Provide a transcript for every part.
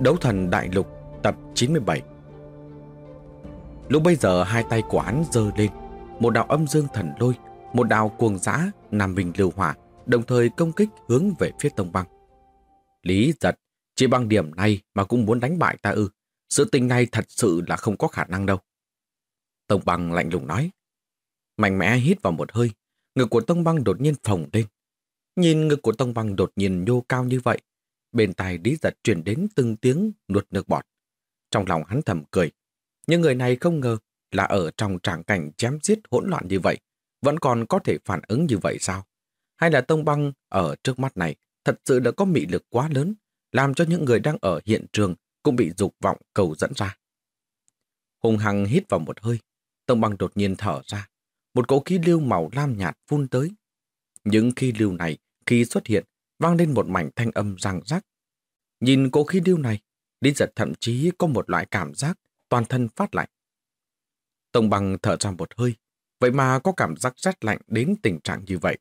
Đấu thần đại lục, tập 97 Lúc bây giờ, hai tay của hắn giơ lên, Một đạo âm dương thần lôi, Một đạo cuồng giã Nam bình lưu hỏa, Đồng thời công kích hướng về phía tông băng. Lý giật, Chỉ bằng điểm này mà cũng muốn đánh bại ta ư? Sự tình này thật sự là không có khả năng đâu. Tông băng lạnh lùng nói. Mạnh mẽ hít vào một hơi, Ngực của tông băng đột nhiên phồng lên. Nhìn ngực của tông băng đột nhiên nhô cao như vậy Bên tai Lý Giật truyền đến từng tiếng nuốt nước bọt. Trong lòng hắn thầm cười. Nhưng người này không ngờ là ở trong tràng cảnh chém giết hỗn loạn như vậy, vẫn còn có thể phản ứng như vậy sao? Hay là tông băng ở trước mắt này thật sự đã có mị lực quá lớn, làm cho những người đang ở hiện trường cũng bị dục vọng cầu dẫn ra. Hùng hằng hít vào một hơi, tông băng đột nhiên thở ra. Một cỗ khí lưu màu lam nhạt phun tới. Những khí lưu này khi xuất hiện vang lên một mảnh thanh âm răng rắc. Nhìn cỗ khí điêu này, Lý giật thậm chí có một loại cảm giác toàn thân phát lạnh. Tông bằng thở ra một hơi, vậy mà có cảm giác rét lạnh đến tình trạng như vậy.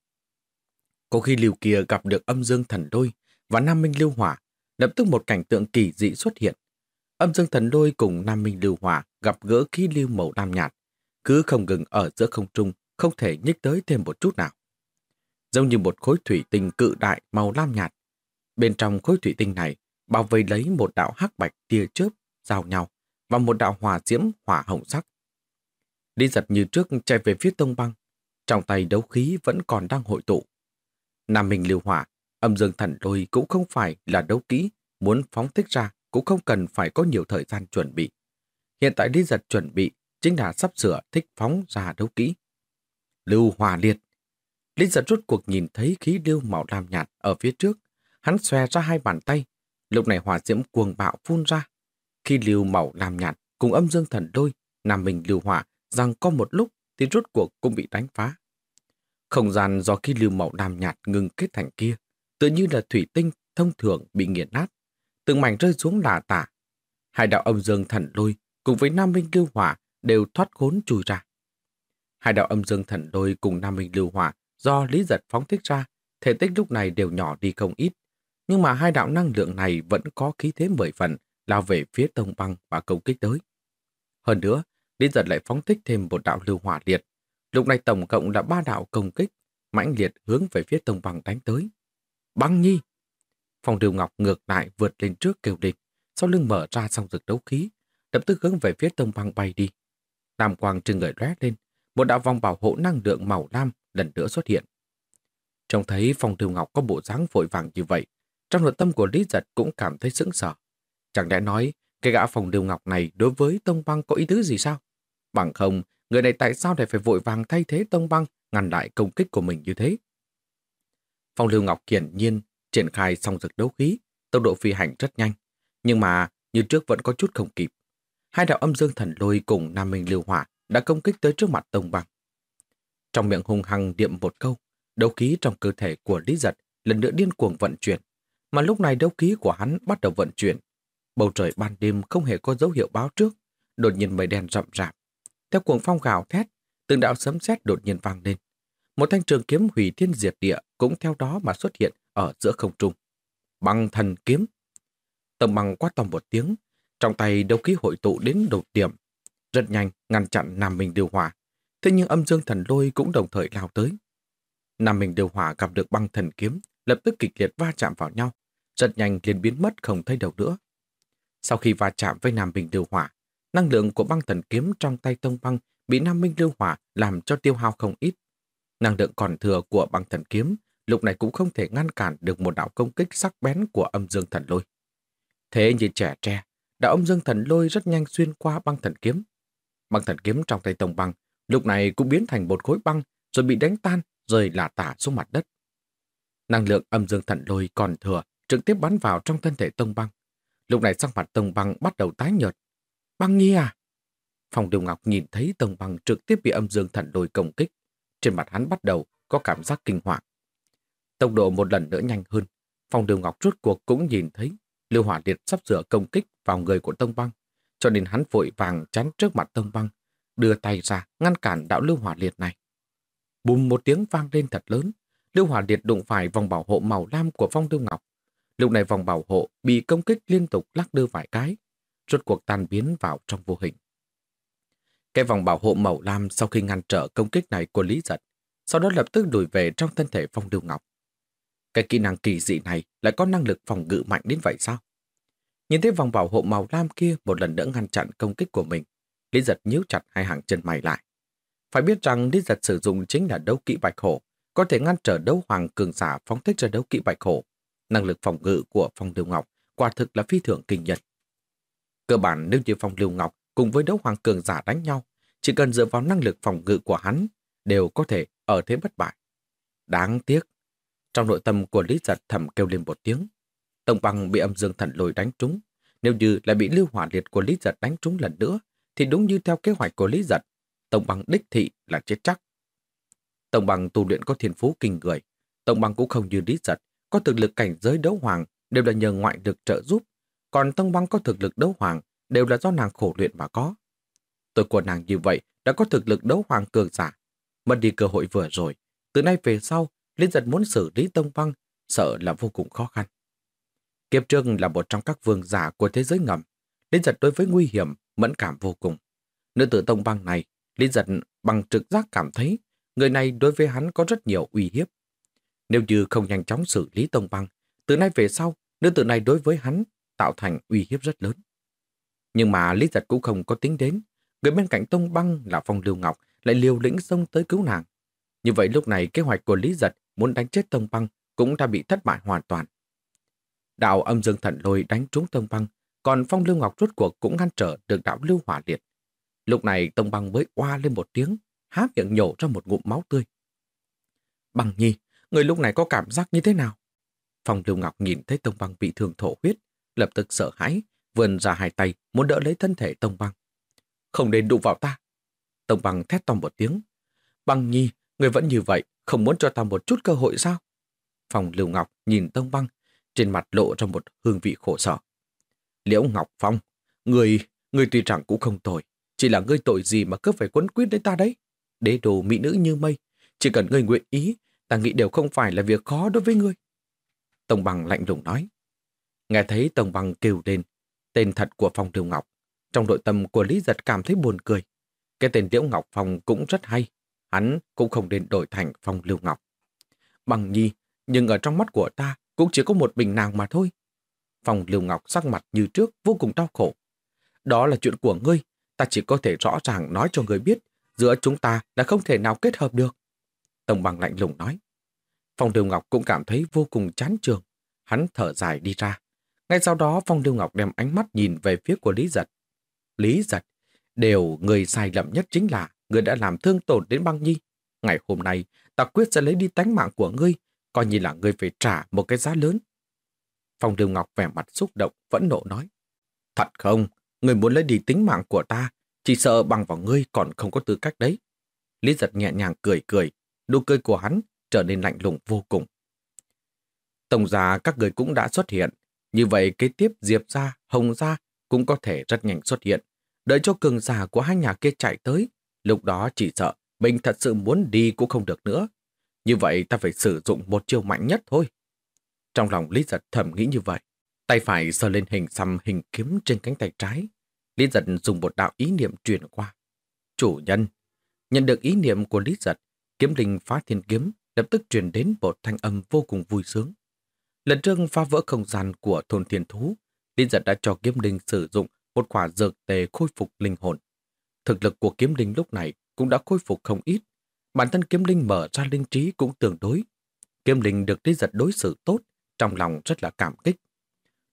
Có khi liều kia gặp được âm dương thần đôi và nam minh lưu hỏa, lập tức một cảnh tượng kỳ dị xuất hiện. Âm dương thần đôi cùng nam minh lưu hỏa gặp gỡ khí lưu màu lam nhạt, cứ không ngừng ở giữa không trung, không thể nhích tới thêm một chút nào giống như một khối thủy tinh cự đại màu lam nhạt. Bên trong khối thủy tinh này bao vây lấy một đạo hắc bạch tia chớp giao nhau và một đạo hòa diễm hỏa hồng sắc. Đi giật như trước chạy về phía tông băng, trong tay đấu khí vẫn còn đang hội tụ. Nam Minh lưu hỏa, âm dương thần lôi cũng không phải là đấu kỹ, muốn phóng thích ra cũng không cần phải có nhiều thời gian chuẩn bị. Hiện tại Lý Giật chuẩn bị chính là sắp sửa thích phóng ra đấu kỹ. Lưu hỏa liệt, Lý giật rút cuộc nhìn thấy khí lưu màu lam nhạt ở phía trước. Hắn xòe ra hai bàn tay. Lúc này hỏa diễm cuồng bạo phun ra. Khi lưu màu lam nhạt cùng âm dương thần đôi, nam mình lưu hỏa rằng có một lúc thì rút cuộc cũng bị đánh phá. Không gian do khi lưu màu lam nhạt ngừng kết thành kia, tự như là thủy tinh thông thường bị nghiền nát. Từng mảnh rơi xuống lạ tả. Hai đạo âm dương thần lôi cùng với nam minh lưu hỏa đều thoát khốn chui ra. Hai đạo âm dương thần lôi cùng nam minh lưu hỏa do Lý Giật phóng thích ra, thể tích lúc này đều nhỏ đi không ít. Nhưng mà hai đạo năng lượng này vẫn có khí thế mười phần lao về phía tông băng và công kích tới. Hơn nữa, Lý Giật lại phóng thích thêm một đạo lưu hỏa liệt. Lúc này tổng cộng là ba đạo công kích, mãnh liệt hướng về phía tông băng đánh tới. Băng nhi! Phòng điều ngọc ngược lại vượt lên trước kêu địch, sau lưng mở ra song rực đấu khí, lập tức hướng về phía tông băng bay đi. Nam quang trừng người lóe lên, một đạo vòng bảo hộ năng lượng màu lam lần nữa xuất hiện. Trông thấy Phong Thư Ngọc có bộ dáng vội vàng như vậy, trong nội tâm của Lý Giật cũng cảm thấy sững sờ. Chẳng lẽ nói, cái gã Phong Thư Ngọc này đối với Tông Băng có ý tứ gì sao? Bằng không, người này tại sao lại phải vội vàng thay thế Tông Băng ngăn lại công kích của mình như thế? Phong Lưu Ngọc hiển nhiên triển khai xong dực đấu khí, tốc độ phi hành rất nhanh, nhưng mà như trước vẫn có chút không kịp. Hai đạo âm dương thần lôi cùng Nam Minh Lưu Hỏa đã công kích tới trước mặt Tông Băng. Trong miệng hung hăng điệm một câu, đấu khí trong cơ thể của Lý Giật lần nữa điên cuồng vận chuyển. Mà lúc này đấu khí của hắn bắt đầu vận chuyển. Bầu trời ban đêm không hề có dấu hiệu báo trước, đột nhiên mây đen rậm rạp. Theo cuồng phong gào thét, từng đạo sấm sét đột nhiên vang lên. Một thanh trường kiếm hủy thiên diệt địa cũng theo đó mà xuất hiện ở giữa không trung. Băng thần kiếm. Tầm bằng quát to một tiếng, trong tay đấu khí hội tụ đến đột điểm. Rất nhanh ngăn chặn Nam Minh điều hòa, Thế nhưng âm dương thần lôi cũng đồng thời lao tới. Nam mình Điều Hỏa gặp được băng thần kiếm, lập tức kịch liệt va chạm vào nhau, rất nhanh liền biến mất không thấy đầu nữa. Sau khi va chạm với Nam bình Điều Hỏa, năng lượng của băng thần kiếm trong tay Tông Băng bị Nam Minh Lưu Hỏa làm cho tiêu hao không ít. Năng lượng còn thừa của băng thần kiếm lúc này cũng không thể ngăn cản được một đạo công kích sắc bén của âm dương thần lôi. Thế như trẻ tre, đạo âm dương thần lôi rất nhanh xuyên qua băng thần kiếm. Băng thần kiếm trong tay Tông Băng lúc này cũng biến thành một khối băng rồi bị đánh tan rơi lả tả xuống mặt đất. Năng lượng âm dương thần lôi còn thừa, trực tiếp bắn vào trong thân thể Tông Băng. Lúc này sắc mặt Tông Băng bắt đầu tái nhợt. Băng Nhi à? Phòng Điều Ngọc nhìn thấy Tông Băng trực tiếp bị âm dương thần lôi công kích. Trên mặt hắn bắt đầu có cảm giác kinh hoàng. Tốc độ một lần nữa nhanh hơn. Phòng Điều Ngọc rút cuộc cũng nhìn thấy Lưu Hỏa Liệt sắp sửa công kích vào người của Tông Băng, cho nên hắn vội vàng chắn trước mặt Tông Băng, đưa tay ra ngăn cản đạo Lưu Hỏa Liệt này. Bùm một tiếng vang lên thật lớn, Lưu Hỏa Liệt đụng phải vòng bảo hộ màu lam của Phong Lưu Ngọc. Lúc này vòng bảo hộ bị công kích liên tục lắc đưa vài cái, rốt cuộc tan biến vào trong vô hình. Cái vòng bảo hộ màu lam sau khi ngăn trở công kích này của Lý Giật, sau đó lập tức đuổi về trong thân thể Phong Lưu Ngọc. Cái kỹ năng kỳ dị này lại có năng lực phòng ngự mạnh đến vậy sao? Nhìn thấy vòng bảo hộ màu lam kia một lần nữa ngăn chặn công kích của mình, Lý Giật nhíu chặt hai hàng chân mày lại. Phải biết rằng Lý Giật sử dụng chính là đấu kỹ bạch hổ, có thể ngăn trở đấu hoàng cường giả phóng thích ra đấu kỹ bạch hổ. Năng lực phòng ngự của phong lưu ngọc quả thực là phi thường kinh nhật. Cơ bản nếu như phong lưu ngọc cùng với đấu hoàng cường giả đánh nhau, chỉ cần dựa vào năng lực phòng ngự của hắn, đều có thể ở thế bất bại. Đáng tiếc, trong nội tâm của Lý Giật thầm kêu lên một tiếng. Tông băng bị âm dương thần lôi đánh trúng. Nếu như lại bị lưu hỏa liệt của Lý Giật đánh trúng lần nữa, thì đúng như theo kế hoạch của Lý Giật, Tông bằng đích thị là chết chắc. Tông bằng tu luyện có thiên phú kinh người. Tông bằng cũng không như lý giật, có thực lực cảnh giới đấu hoàng đều là nhờ ngoại lực trợ giúp. Còn Tông băng có thực lực đấu hoàng đều là do nàng khổ luyện mà có. Tôi của nàng như vậy đã có thực lực đấu hoàng cường giả. Mất đi cơ hội vừa rồi. Từ nay về sau, Liên giật muốn xử lý Tông băng, sợ là vô cùng khó khăn. Kiếp trương là một trong các vương giả của thế giới ngầm. Lý giật đối với nguy hiểm, mẫn cảm vô cùng. Nữ tử Tông băng này, Lý giật bằng trực giác cảm thấy người này đối với hắn có rất nhiều uy hiếp. Nếu như không nhanh chóng xử lý Tông Băng, từ nay về sau, nữ tử này đối với hắn tạo thành uy hiếp rất lớn. Nhưng mà Lý Giật cũng không có tính đến, người bên cạnh Tông Băng là Phong Lưu Ngọc lại liều lĩnh xông tới cứu nàng. Như vậy lúc này kế hoạch của Lý Giật muốn đánh chết Tông Băng cũng đã bị thất bại hoàn toàn. Đạo âm dương thần lôi đánh trúng Tông Băng, còn Phong Lưu Ngọc rốt cuộc cũng ngăn trở được đạo Lưu Hỏa Liệt. Lúc này Tông Băng mới oa lên một tiếng, há miệng nhổ ra một ngụm máu tươi. Bằng nhi, người lúc này có cảm giác như thế nào? Phong Lưu Ngọc nhìn thấy Tông Băng bị thương thổ huyết, lập tức sợ hãi, vươn ra hai tay muốn đỡ lấy thân thể Tông Băng. Không nên đụng vào ta. Tông Băng thét to một tiếng. Băng nhi, người vẫn như vậy, không muốn cho ta một chút cơ hội sao? Phong Lưu Ngọc nhìn Tông Băng, trên mặt lộ ra một hương vị khổ sở. Liễu Ngọc Phong, người, người tuy rằng cũng không tội, chỉ là ngươi tội gì mà cứ phải quấn quyết đến ta đấy? đế đồ mỹ nữ như mây. Chỉ cần ngươi nguyện ý, ta nghĩ đều không phải là việc khó đối với ngươi. Tông Bằng lạnh lùng nói. Nghe thấy Tông Bằng kêu lên, tên thật của Phong Liêu Ngọc. Trong nội tâm của Lý Giật cảm thấy buồn cười. Cái tên Liễu Ngọc Phong cũng rất hay. Hắn cũng không nên đổi thành Phong Liêu Ngọc. Bằng nhi, nhưng ở trong mắt của ta cũng chỉ có một bình nàng mà thôi. Phong Liêu Ngọc sắc mặt như trước vô cùng đau khổ. Đó là chuyện của ngươi, ta chỉ có thể rõ ràng nói cho ngươi biết giữa chúng ta là không thể nào kết hợp được. Tông bằng lạnh lùng nói. Phong Lưu Ngọc cũng cảm thấy vô cùng chán trường. Hắn thở dài đi ra. Ngay sau đó Phong Lưu Ngọc đem ánh mắt nhìn về phía của Lý Giật. Lý Giật, đều người sai lầm nhất chính là người đã làm thương tổn đến băng nhi. Ngày hôm nay, ta quyết sẽ lấy đi tánh mạng của ngươi, coi như là ngươi phải trả một cái giá lớn. Phong Lưu Ngọc vẻ mặt xúc động, vẫn nộ nói. Thật không, người muốn lấy đi tính mạng của ta, chỉ sợ bằng vào ngươi còn không có tư cách đấy. Lý giật nhẹ nhàng cười cười, nụ cười của hắn trở nên lạnh lùng vô cùng. Tổng giá các người cũng đã xuất hiện, như vậy kế tiếp Diệp ra, Hồng ra cũng có thể rất nhanh xuất hiện. Đợi cho cường giả của hai nhà kia chạy tới, lúc đó chỉ sợ mình thật sự muốn đi cũng không được nữa. Như vậy ta phải sử dụng một chiêu mạnh nhất thôi. Trong lòng Lý giật thầm nghĩ như vậy, tay phải sờ lên hình xăm hình kiếm trên cánh tay trái, Lý giật dùng một đạo ý niệm truyền qua. Chủ nhân, nhận được ý niệm của Lý giật, kiếm linh phá thiên kiếm lập tức truyền đến một thanh âm vô cùng vui sướng. Lần trước phá vỡ không gian của thôn thiên thú, Lý giật đã cho kiếm linh sử dụng một quả dược tề khôi phục linh hồn. Thực lực của kiếm linh lúc này cũng đã khôi phục không ít. Bản thân kiếm linh mở ra linh trí cũng tương đối. Kiếm linh được Lý giật đối xử tốt, trong lòng rất là cảm kích.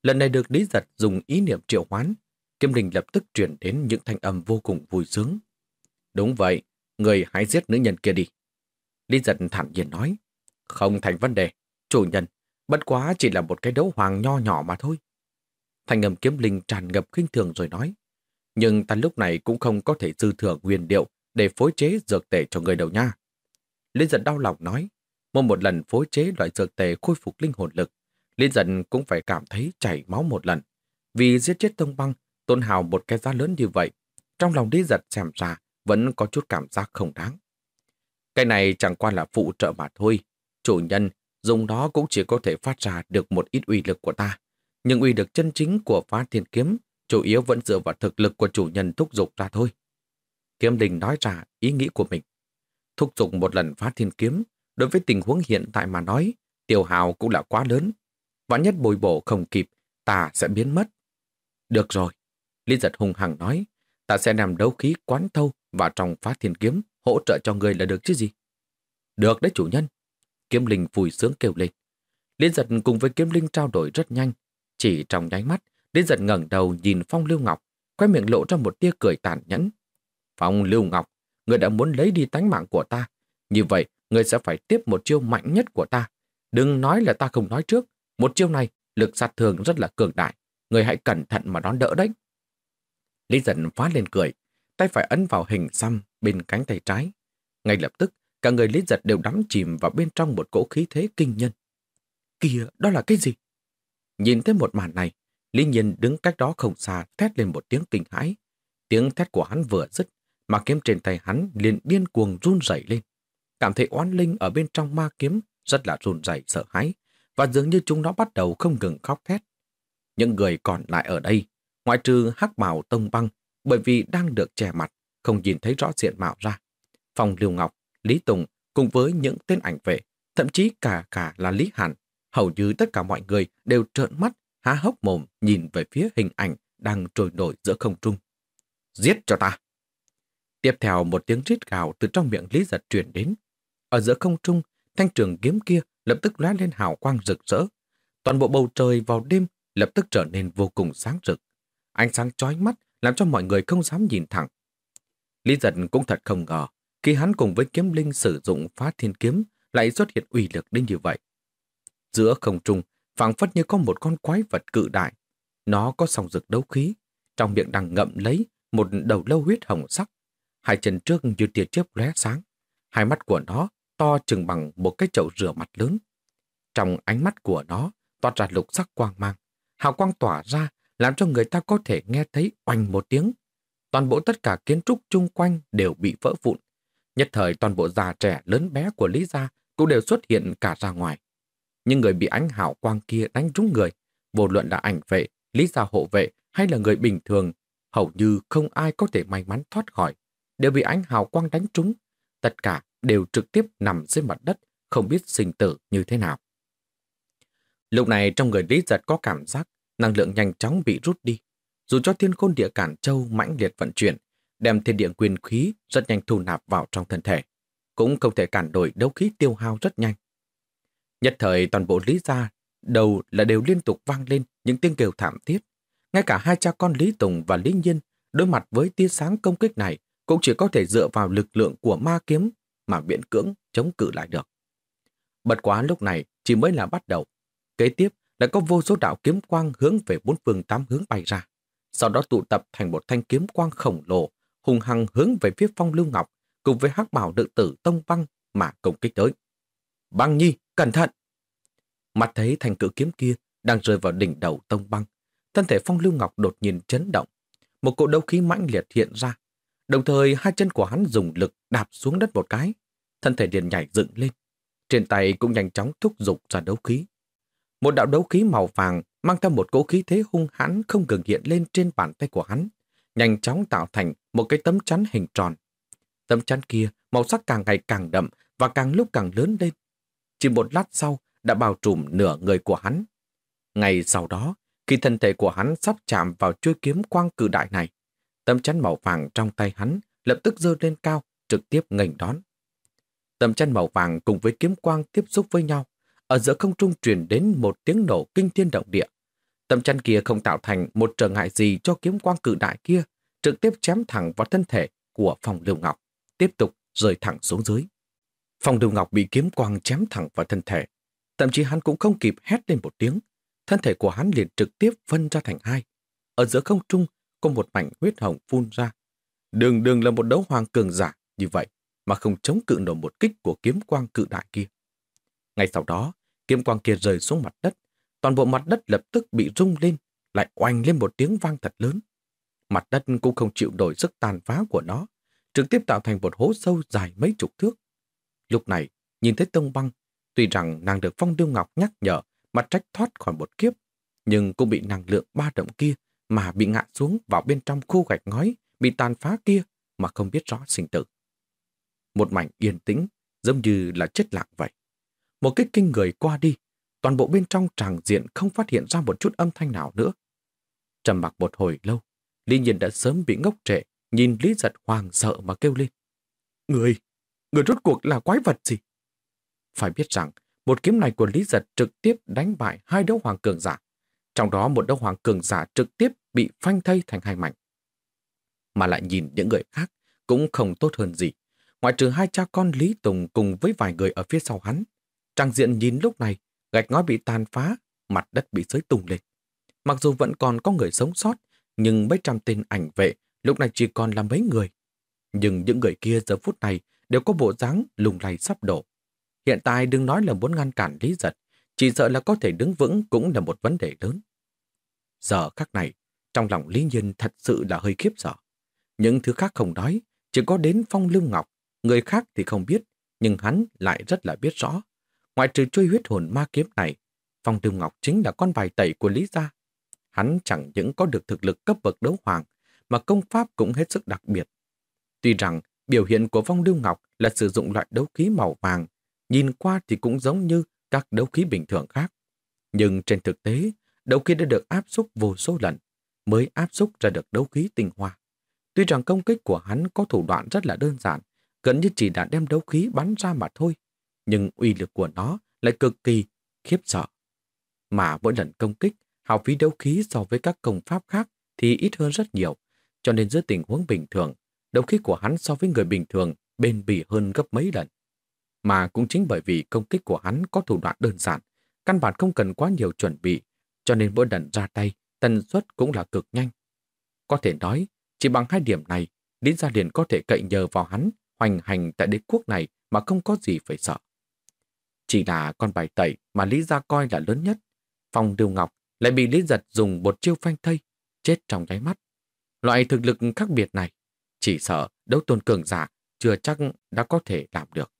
Lần này được Lý giật dùng ý niệm triệu hoán, Kiếm Linh lập tức chuyển đến những thanh âm vô cùng vui sướng. Đúng vậy, người hãy giết nữ nhân kia đi. Lý giật thản nhiên nói. Không thành vấn đề. Chủ nhân, bất quá chỉ là một cái đấu hoàng nho nhỏ mà thôi. thanh âm kiếm linh tràn ngập khinh thường rồi nói. Nhưng ta lúc này cũng không có thể dư thừa nguyên điệu để phối chế dược tể cho người đầu nha. lý giật đau lòng nói, mỗi một lần phối chế loại dược tề khôi phục linh hồn lực, Liên dần cũng phải cảm thấy chảy máu một lần. Vì giết chết tông băng, tôn hào một cái giá lớn như vậy, trong lòng Lý giật xem ra vẫn có chút cảm giác không đáng. Cái này chẳng qua là phụ trợ mà thôi. Chủ nhân dùng đó cũng chỉ có thể phát ra được một ít uy lực của ta. Nhưng uy lực chân chính của phá thiên kiếm chủ yếu vẫn dựa vào thực lực của chủ nhân thúc giục ra thôi. Kiếm đình nói ra ý nghĩ của mình. Thúc giục một lần phá thiên kiếm, đối với tình huống hiện tại mà nói, tiêu hào cũng là quá lớn. Vạn nhất bồi bổ không kịp, ta sẽ biến mất. Được rồi, Lý giật hùng hằng nói, ta sẽ nằm đấu khí quán thâu và trong phá thiên kiếm, hỗ trợ cho người là được chứ gì. Được đấy chủ nhân. Kiếm linh vui sướng kêu lên. Lý giật cùng với kiếm linh trao đổi rất nhanh. Chỉ trong nháy mắt, Lý giật ngẩng đầu nhìn Phong Lưu Ngọc, quay miệng lộ ra một tia cười tàn nhẫn. Phong Lưu Ngọc, người đã muốn lấy đi tánh mạng của ta. Như vậy, người sẽ phải tiếp một chiêu mạnh nhất của ta. Đừng nói là ta không nói trước. Một chiêu này, lực sát thường rất là cường đại. Người hãy cẩn thận mà đón đỡ đấy. Lý dần phá lên cười, tay phải ấn vào hình xăm bên cánh tay trái. Ngay lập tức, cả người Lý giật đều đắm chìm vào bên trong một cỗ khí thế kinh nhân. Kìa, đó là cái gì? Nhìn thấy một màn này, Lý Nhiên đứng cách đó không xa thét lên một tiếng kinh hãi. Tiếng thét của hắn vừa dứt, mà kiếm trên tay hắn liền điên cuồng run rẩy lên. Cảm thấy oán linh ở bên trong ma kiếm rất là run rẩy sợ hãi, và dường như chúng nó bắt đầu không ngừng khóc thét. Những người còn lại ở đây, ngoại trừ hắc bào tông băng, bởi vì đang được che mặt, không nhìn thấy rõ diện mạo ra. Phòng Liêu Ngọc, Lý Tùng cùng với những tên ảnh vệ, thậm chí cả cả là Lý Hàn, hầu như tất cả mọi người đều trợn mắt, há hốc mồm nhìn về phía hình ảnh đang trồi nổi giữa không trung. Giết cho ta! Tiếp theo một tiếng rít gào từ trong miệng Lý Giật truyền đến. Ở giữa không trung, thanh trường kiếm kia lập tức lóe lên hào quang rực rỡ. Toàn bộ bầu trời vào đêm lập tức trở nên vô cùng sáng rực. Ánh sáng chói mắt làm cho mọi người không dám nhìn thẳng. Lý giật cũng thật không ngờ, khi hắn cùng với kiếm linh sử dụng phá thiên kiếm lại xuất hiện uy lực đến như vậy. Giữa không trung, phảng phất như có một con quái vật cự đại. Nó có song rực đấu khí, trong miệng đang ngậm lấy một đầu lâu huyết hồng sắc. Hai chân trước như tia chớp lóe sáng. Hai mắt của nó to chừng bằng một cái chậu rửa mặt lớn. Trong ánh mắt của nó toát ra lục sắc quang mang. Hào quang tỏa ra làm cho người ta có thể nghe thấy oanh một tiếng. Toàn bộ tất cả kiến trúc chung quanh đều bị vỡ vụn. Nhất thời toàn bộ già trẻ lớn bé của Lý Gia cũng đều xuất hiện cả ra ngoài. Nhưng người bị ánh hào quang kia đánh trúng người, vô luận là ảnh vệ, Lý Gia hộ vệ hay là người bình thường, hầu như không ai có thể may mắn thoát khỏi, đều bị ánh hào quang đánh trúng. Tất cả đều trực tiếp nằm dưới mặt đất, không biết sinh tử như thế nào. Lúc này trong người Lý Giật có cảm giác năng lượng nhanh chóng bị rút đi. Dù cho thiên khôn địa cản châu mãnh liệt vận chuyển, đem thiên địa quyền khí rất nhanh thu nạp vào trong thân thể, cũng không thể cản đổi đấu khí tiêu hao rất nhanh. Nhất thời toàn bộ Lý Gia đầu là đều liên tục vang lên những tiếng kêu thảm thiết. Ngay cả hai cha con Lý Tùng và Lý Nhiên đối mặt với tia sáng công kích này cũng chỉ có thể dựa vào lực lượng của ma kiếm mà biện cưỡng chống cự lại được. Bật quá lúc này chỉ mới là bắt đầu. Kế tiếp lại có vô số đạo kiếm quang hướng về bốn phương tám hướng bay ra. Sau đó tụ tập thành một thanh kiếm quang khổng lồ, hùng hăng hướng về phía phong lưu ngọc, cùng với hắc bảo nữ tử tông băng mà công kích tới. Băng nhi, cẩn thận! Mặt thấy thanh cự kiếm kia đang rơi vào đỉnh đầu tông băng. Thân thể phong lưu ngọc đột nhiên chấn động. Một cỗ đấu khí mãnh liệt hiện ra. Đồng thời hai chân của hắn dùng lực đạp xuống đất một cái. Thân thể liền nhảy dựng lên. Trên tay cũng nhanh chóng thúc dục ra đấu khí. Một đạo đấu khí màu vàng mang theo một cỗ khí thế hung hãn không ngừng hiện lên trên bàn tay của hắn, nhanh chóng tạo thành một cái tấm chắn hình tròn. Tấm chắn kia màu sắc càng ngày càng đậm và càng lúc càng lớn lên. Chỉ một lát sau đã bao trùm nửa người của hắn. Ngày sau đó, khi thân thể của hắn sắp chạm vào chuôi kiếm quang cự đại này, tấm chắn màu vàng trong tay hắn lập tức dơ lên cao, trực tiếp ngành đón. Tấm chắn màu vàng cùng với kiếm quang tiếp xúc với nhau, ở giữa không trung truyền đến một tiếng nổ kinh thiên động địa. Tấm chắn kia không tạo thành một trở ngại gì cho kiếm quang cự đại kia, trực tiếp chém thẳng vào thân thể của phòng lưu ngọc, tiếp tục rơi thẳng xuống dưới. Phòng lưu ngọc bị kiếm quang chém thẳng vào thân thể. Thậm chí hắn cũng không kịp hét lên một tiếng. Thân thể của hắn liền trực tiếp phân ra thành hai. Ở giữa không trung có một mảnh huyết hồng phun ra. Đường đường là một đấu hoàng cường giả như vậy mà không chống cự nổi một kích của kiếm quang cự đại kia. Ngay sau đó, kiếm quang kia rơi xuống mặt đất. Toàn bộ mặt đất lập tức bị rung lên, lại oanh lên một tiếng vang thật lớn. Mặt đất cũng không chịu nổi sức tàn phá của nó, trực tiếp tạo thành một hố sâu dài mấy chục thước. Lúc này, nhìn thấy tông băng, tuy rằng nàng được Phong Điêu Ngọc nhắc nhở mà trách thoát khỏi một kiếp, nhưng cũng bị năng lượng ba động kia mà bị ngã xuống vào bên trong khu gạch ngói bị tàn phá kia mà không biết rõ sinh tử. Một mảnh yên tĩnh, giống như là chết lặng vậy. Một kích kinh người qua đi, toàn bộ bên trong tràng diện không phát hiện ra một chút âm thanh nào nữa. Trầm mặc một hồi lâu, Lý Nhiên đã sớm bị ngốc trệ, nhìn Lý Giật hoàng sợ mà kêu lên. Người, người rốt cuộc là quái vật gì? Phải biết rằng, một kiếm này của Lý Giật trực tiếp đánh bại hai đấu hoàng cường giả. Trong đó một đấu hoàng cường giả trực tiếp bị phanh thây thành hai mảnh. Mà lại nhìn những người khác cũng không tốt hơn gì. Ngoại trừ hai cha con Lý Tùng cùng với vài người ở phía sau hắn. Trang diện nhìn lúc này, gạch ngói bị tàn phá, mặt đất bị xới tung lên. Mặc dù vẫn còn có người sống sót, nhưng mấy trăm tên ảnh vệ lúc này chỉ còn là mấy người. Nhưng những người kia giờ phút này đều có bộ dáng lùng lay sắp đổ. Hiện tại đừng nói là muốn ngăn cản Lý Giật, chỉ sợ là có thể đứng vững cũng là một vấn đề lớn. Giờ khắc này, trong lòng Lý Nhiên thật sự là hơi khiếp sợ. Những thứ khác không nói, chỉ có đến Phong lưu Ngọc, người khác thì không biết, nhưng hắn lại rất là biết rõ. Ngoại trừ truy huyết hồn ma kiếm này, Phong lưu Ngọc chính là con bài tẩy của Lý Gia. Hắn chẳng những có được thực lực cấp bậc đấu hoàng, mà công pháp cũng hết sức đặc biệt. Tuy rằng biểu hiện của Phong Lưu Ngọc là sử dụng loại đấu khí màu vàng, nhìn qua thì cũng giống như các đấu khí bình thường khác. Nhưng trên thực tế, đấu khí đã được áp xúc vô số lần, mới áp xúc ra được đấu khí tinh hoa. Tuy rằng công kích của hắn có thủ đoạn rất là đơn giản, gần như chỉ đã đem đấu khí bắn ra mà thôi, nhưng uy lực của nó lại cực kỳ khiếp sợ. Mà mỗi lần công kích, hào phí đấu khí so với các công pháp khác thì ít hơn rất nhiều, cho nên dưới tình huống bình thường, đấu khí của hắn so với người bình thường bền bỉ hơn gấp mấy lần. Mà cũng chính bởi vì công kích của hắn có thủ đoạn đơn giản, căn bản không cần quá nhiều chuẩn bị, cho nên mỗi lần ra tay, tần suất cũng là cực nhanh. Có thể nói, chỉ bằng hai điểm này, Lý Gia liền có thể cậy nhờ vào hắn hoành hành tại đế quốc này mà không có gì phải sợ. Chỉ là con bài tẩy mà Lý Gia coi là lớn nhất. Phong Điều Ngọc lại bị Lý Giật dùng một chiêu phanh thây, chết trong nháy mắt. Loại thực lực khác biệt này, chỉ sợ đấu tôn cường giả chưa chắc đã có thể làm được.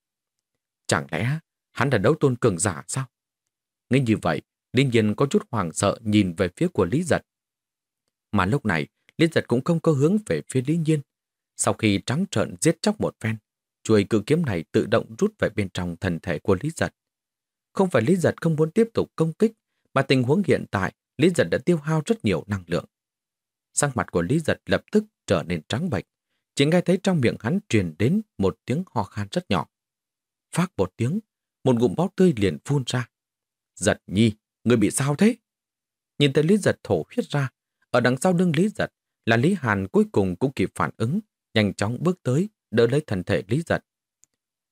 Chẳng lẽ hắn là đấu tôn cường giả sao? nghe như vậy, Linh Nhiên có chút hoàng sợ nhìn về phía của Lý Giật. Mà lúc này, Lý Giật cũng không có hướng về phía Lý Nhiên. Sau khi trắng trợn giết chóc một phen, chuôi cự kiếm này tự động rút về bên trong thần thể của Lý Giật. Không phải Lý Giật không muốn tiếp tục công kích, mà tình huống hiện tại Lý Giật đã tiêu hao rất nhiều năng lượng. Sang mặt của Lý Giật lập tức trở nên trắng bệch. Chỉ nghe thấy trong miệng hắn truyền đến một tiếng ho khan rất nhỏ. Phát một tiếng, một ngụm máu tươi liền phun ra. Giật nhi, người bị sao thế? Nhìn thấy Lý Giật thổ huyết ra, ở đằng sau lưng Lý Giật là Lý Hàn cuối cùng cũng kịp phản ứng, nhanh chóng bước tới, đỡ lấy thân thể Lý Giật.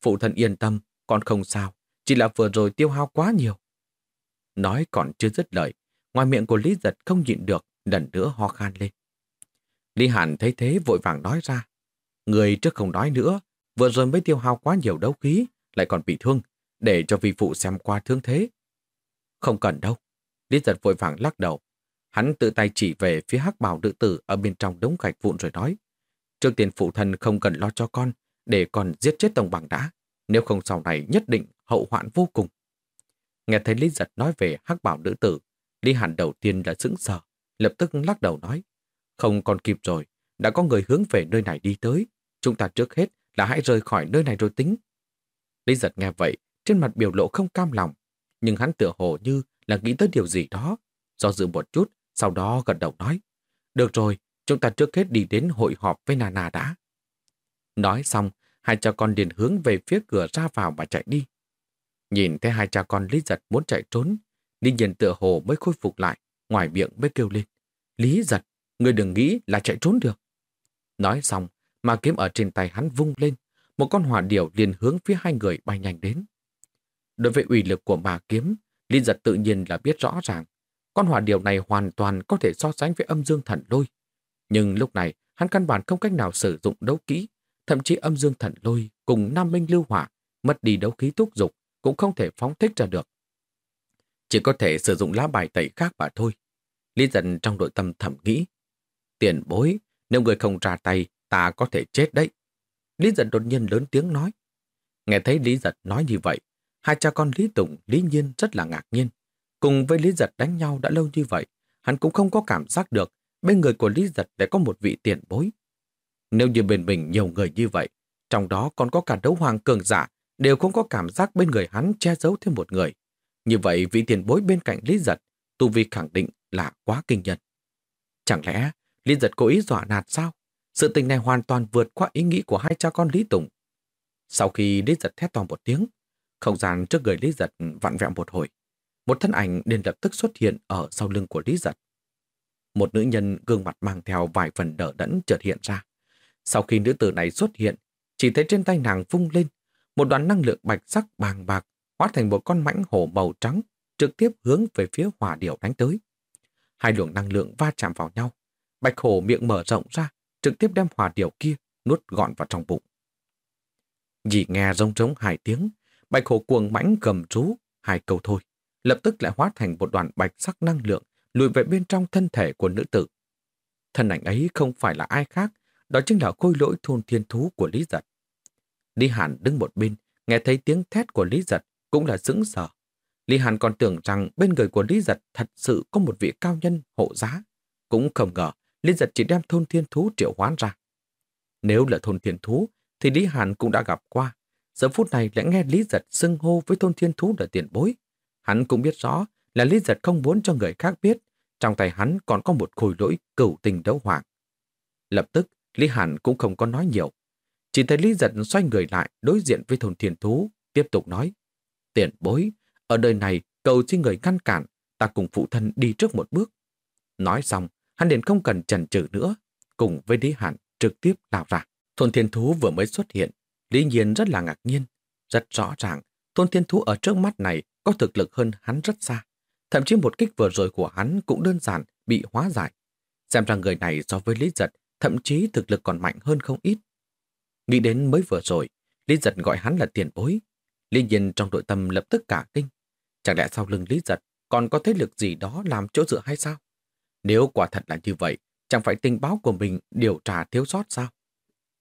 Phụ thân yên tâm, con không sao, chỉ là vừa rồi tiêu hao quá nhiều. Nói còn chưa dứt lời, ngoài miệng của Lý Giật không nhịn được, lần nữa ho khan lên. Lý Hàn thấy thế vội vàng nói ra. Người trước không nói nữa, vừa rồi mới tiêu hao quá nhiều đấu khí, lại còn bị thương, để cho vi phụ xem qua thương thế. Không cần đâu. Lý giật vội vàng lắc đầu. Hắn tự tay chỉ về phía hắc bào nữ tử ở bên trong đống gạch vụn rồi nói. Trước tiên phụ thân không cần lo cho con, để con giết chết tổng bằng đã. Nếu không sau này nhất định hậu hoạn vô cùng. Nghe thấy Lý giật nói về hắc bảo nữ tử, Lý Hàn đầu tiên là sững sờ, lập tức lắc đầu nói. Không còn kịp rồi, đã có người hướng về nơi này đi tới. Chúng ta trước hết là hãy rời khỏi nơi này rồi tính. Lý giật nghe vậy, trên mặt biểu lộ không cam lòng, nhưng hắn tựa hồ như là nghĩ tới điều gì đó. Do dự một chút, sau đó gật đầu nói. Được rồi, chúng ta trước hết đi đến hội họp với Nana đã. Nói xong, hai cha con liền hướng về phía cửa ra vào và chạy đi. Nhìn thấy hai cha con Lý giật muốn chạy trốn, Lý nhiên tựa hồ mới khôi phục lại, ngoài miệng mới kêu lên. Lý giật, người đừng nghĩ là chạy trốn được. Nói xong, mà kiếm ở trên tay hắn vung lên, một con hỏa điểu liền hướng phía hai người bay nhanh đến. Đối với uy lực của ma kiếm, Lý giật tự nhiên là biết rõ ràng. Con hỏa điều này hoàn toàn có thể so sánh với âm dương thần lôi. Nhưng lúc này, hắn căn bản không cách nào sử dụng đấu kỹ. Thậm chí âm dương thần lôi cùng nam minh lưu hỏa mất đi đấu khí thúc dục cũng không thể phóng thích ra được. Chỉ có thể sử dụng lá bài tẩy khác mà thôi. Lý giật trong nội tâm thẩm nghĩ. Tiền bối, nếu người không ra tay, ta có thể chết đấy. Lý giật đột nhiên lớn tiếng nói. Nghe thấy Lý giật nói như vậy, hai cha con Lý Tùng, Lý Nhiên rất là ngạc nhiên. Cùng với Lý giật đánh nhau đã lâu như vậy, hắn cũng không có cảm giác được bên người của Lý giật lại có một vị tiền bối. Nếu như bên mình nhiều người như vậy, trong đó còn có cả đấu hoàng cường giả, đều không có cảm giác bên người hắn che giấu thêm một người. Như vậy vị tiền bối bên cạnh Lý giật, tu vi khẳng định là quá kinh nhân. Chẳng lẽ Lý giật cố ý dọa nạt sao? Sự tình này hoàn toàn vượt qua ý nghĩ của hai cha con Lý Tùng. Sau khi Lý giật thét to một tiếng, không gian trước người Lý giật vặn vẹo một hồi. Một thân ảnh liền lập tức xuất hiện ở sau lưng của Lý giật. Một nữ nhân gương mặt mang theo vài phần đỡ đẫn chợt hiện ra. Sau khi nữ tử này xuất hiện, chỉ thấy trên tay nàng vung lên, một đoàn năng lượng bạch sắc bàng bạc hóa thành một con mãnh hổ màu trắng trực tiếp hướng về phía hỏa điểu đánh tới. Hai luồng năng lượng va chạm vào nhau. Bạch hổ miệng mở rộng ra, trực tiếp đem hỏa điểu kia nuốt gọn vào trong bụng. Chỉ nghe rông trống hai tiếng, bạch hổ cuồng mãnh gầm rú hai câu thôi, lập tức lại hóa thành một đoàn bạch sắc năng lượng lùi về bên trong thân thể của nữ tử. Thân ảnh ấy không phải là ai khác, đó chính là khôi lỗi thôn thiên thú của Lý Giật. Lý Hàn đứng một bên, nghe thấy tiếng thét của Lý Giật, cũng là sững sờ. Lý Hàn còn tưởng rằng bên người của Lý Giật thật sự có một vị cao nhân hộ giá. Cũng không ngờ Lý Giật chỉ đem thôn thiên thú triệu hoán ra. Nếu là thôn thiên thú, thì Lý Hàn cũng đã gặp qua. Giờ phút này lại nghe Lý Giật xưng hô với thôn thiên thú là tiền bối. Hắn cũng biết rõ là Lý Giật không muốn cho người khác biết trong tay hắn còn có một khối lỗi cửu tình đấu hoàng. Lập tức, Lý Hàn cũng không có nói nhiều. Chỉ thấy Lý Giật xoay người lại đối diện với thôn thiên thú, tiếp tục nói. Tiền bối, ở đời này cầu xin người ngăn cản, ta cùng phụ thân đi trước một bước. Nói xong, hắn liền không cần chần chừ nữa, cùng với Lý Hàn trực tiếp lao ra. Thôn thiên thú vừa mới xuất hiện, Lý Nhiên rất là ngạc nhiên. Rất rõ ràng, thôn thiên thú ở trước mắt này có thực lực hơn hắn rất xa. Thậm chí một kích vừa rồi của hắn cũng đơn giản bị hóa giải. Xem ra người này so với Lý Giật, thậm chí thực lực còn mạnh hơn không ít. Nghĩ đến mới vừa rồi, Lý Giật gọi hắn là tiền bối. Lý Nhiên trong nội tâm lập tức cả kinh. Chẳng lẽ sau lưng Lý Giật còn có thế lực gì đó làm chỗ dựa hay sao? Nếu quả thật là như vậy, chẳng phải tình báo của mình điều tra thiếu sót sao?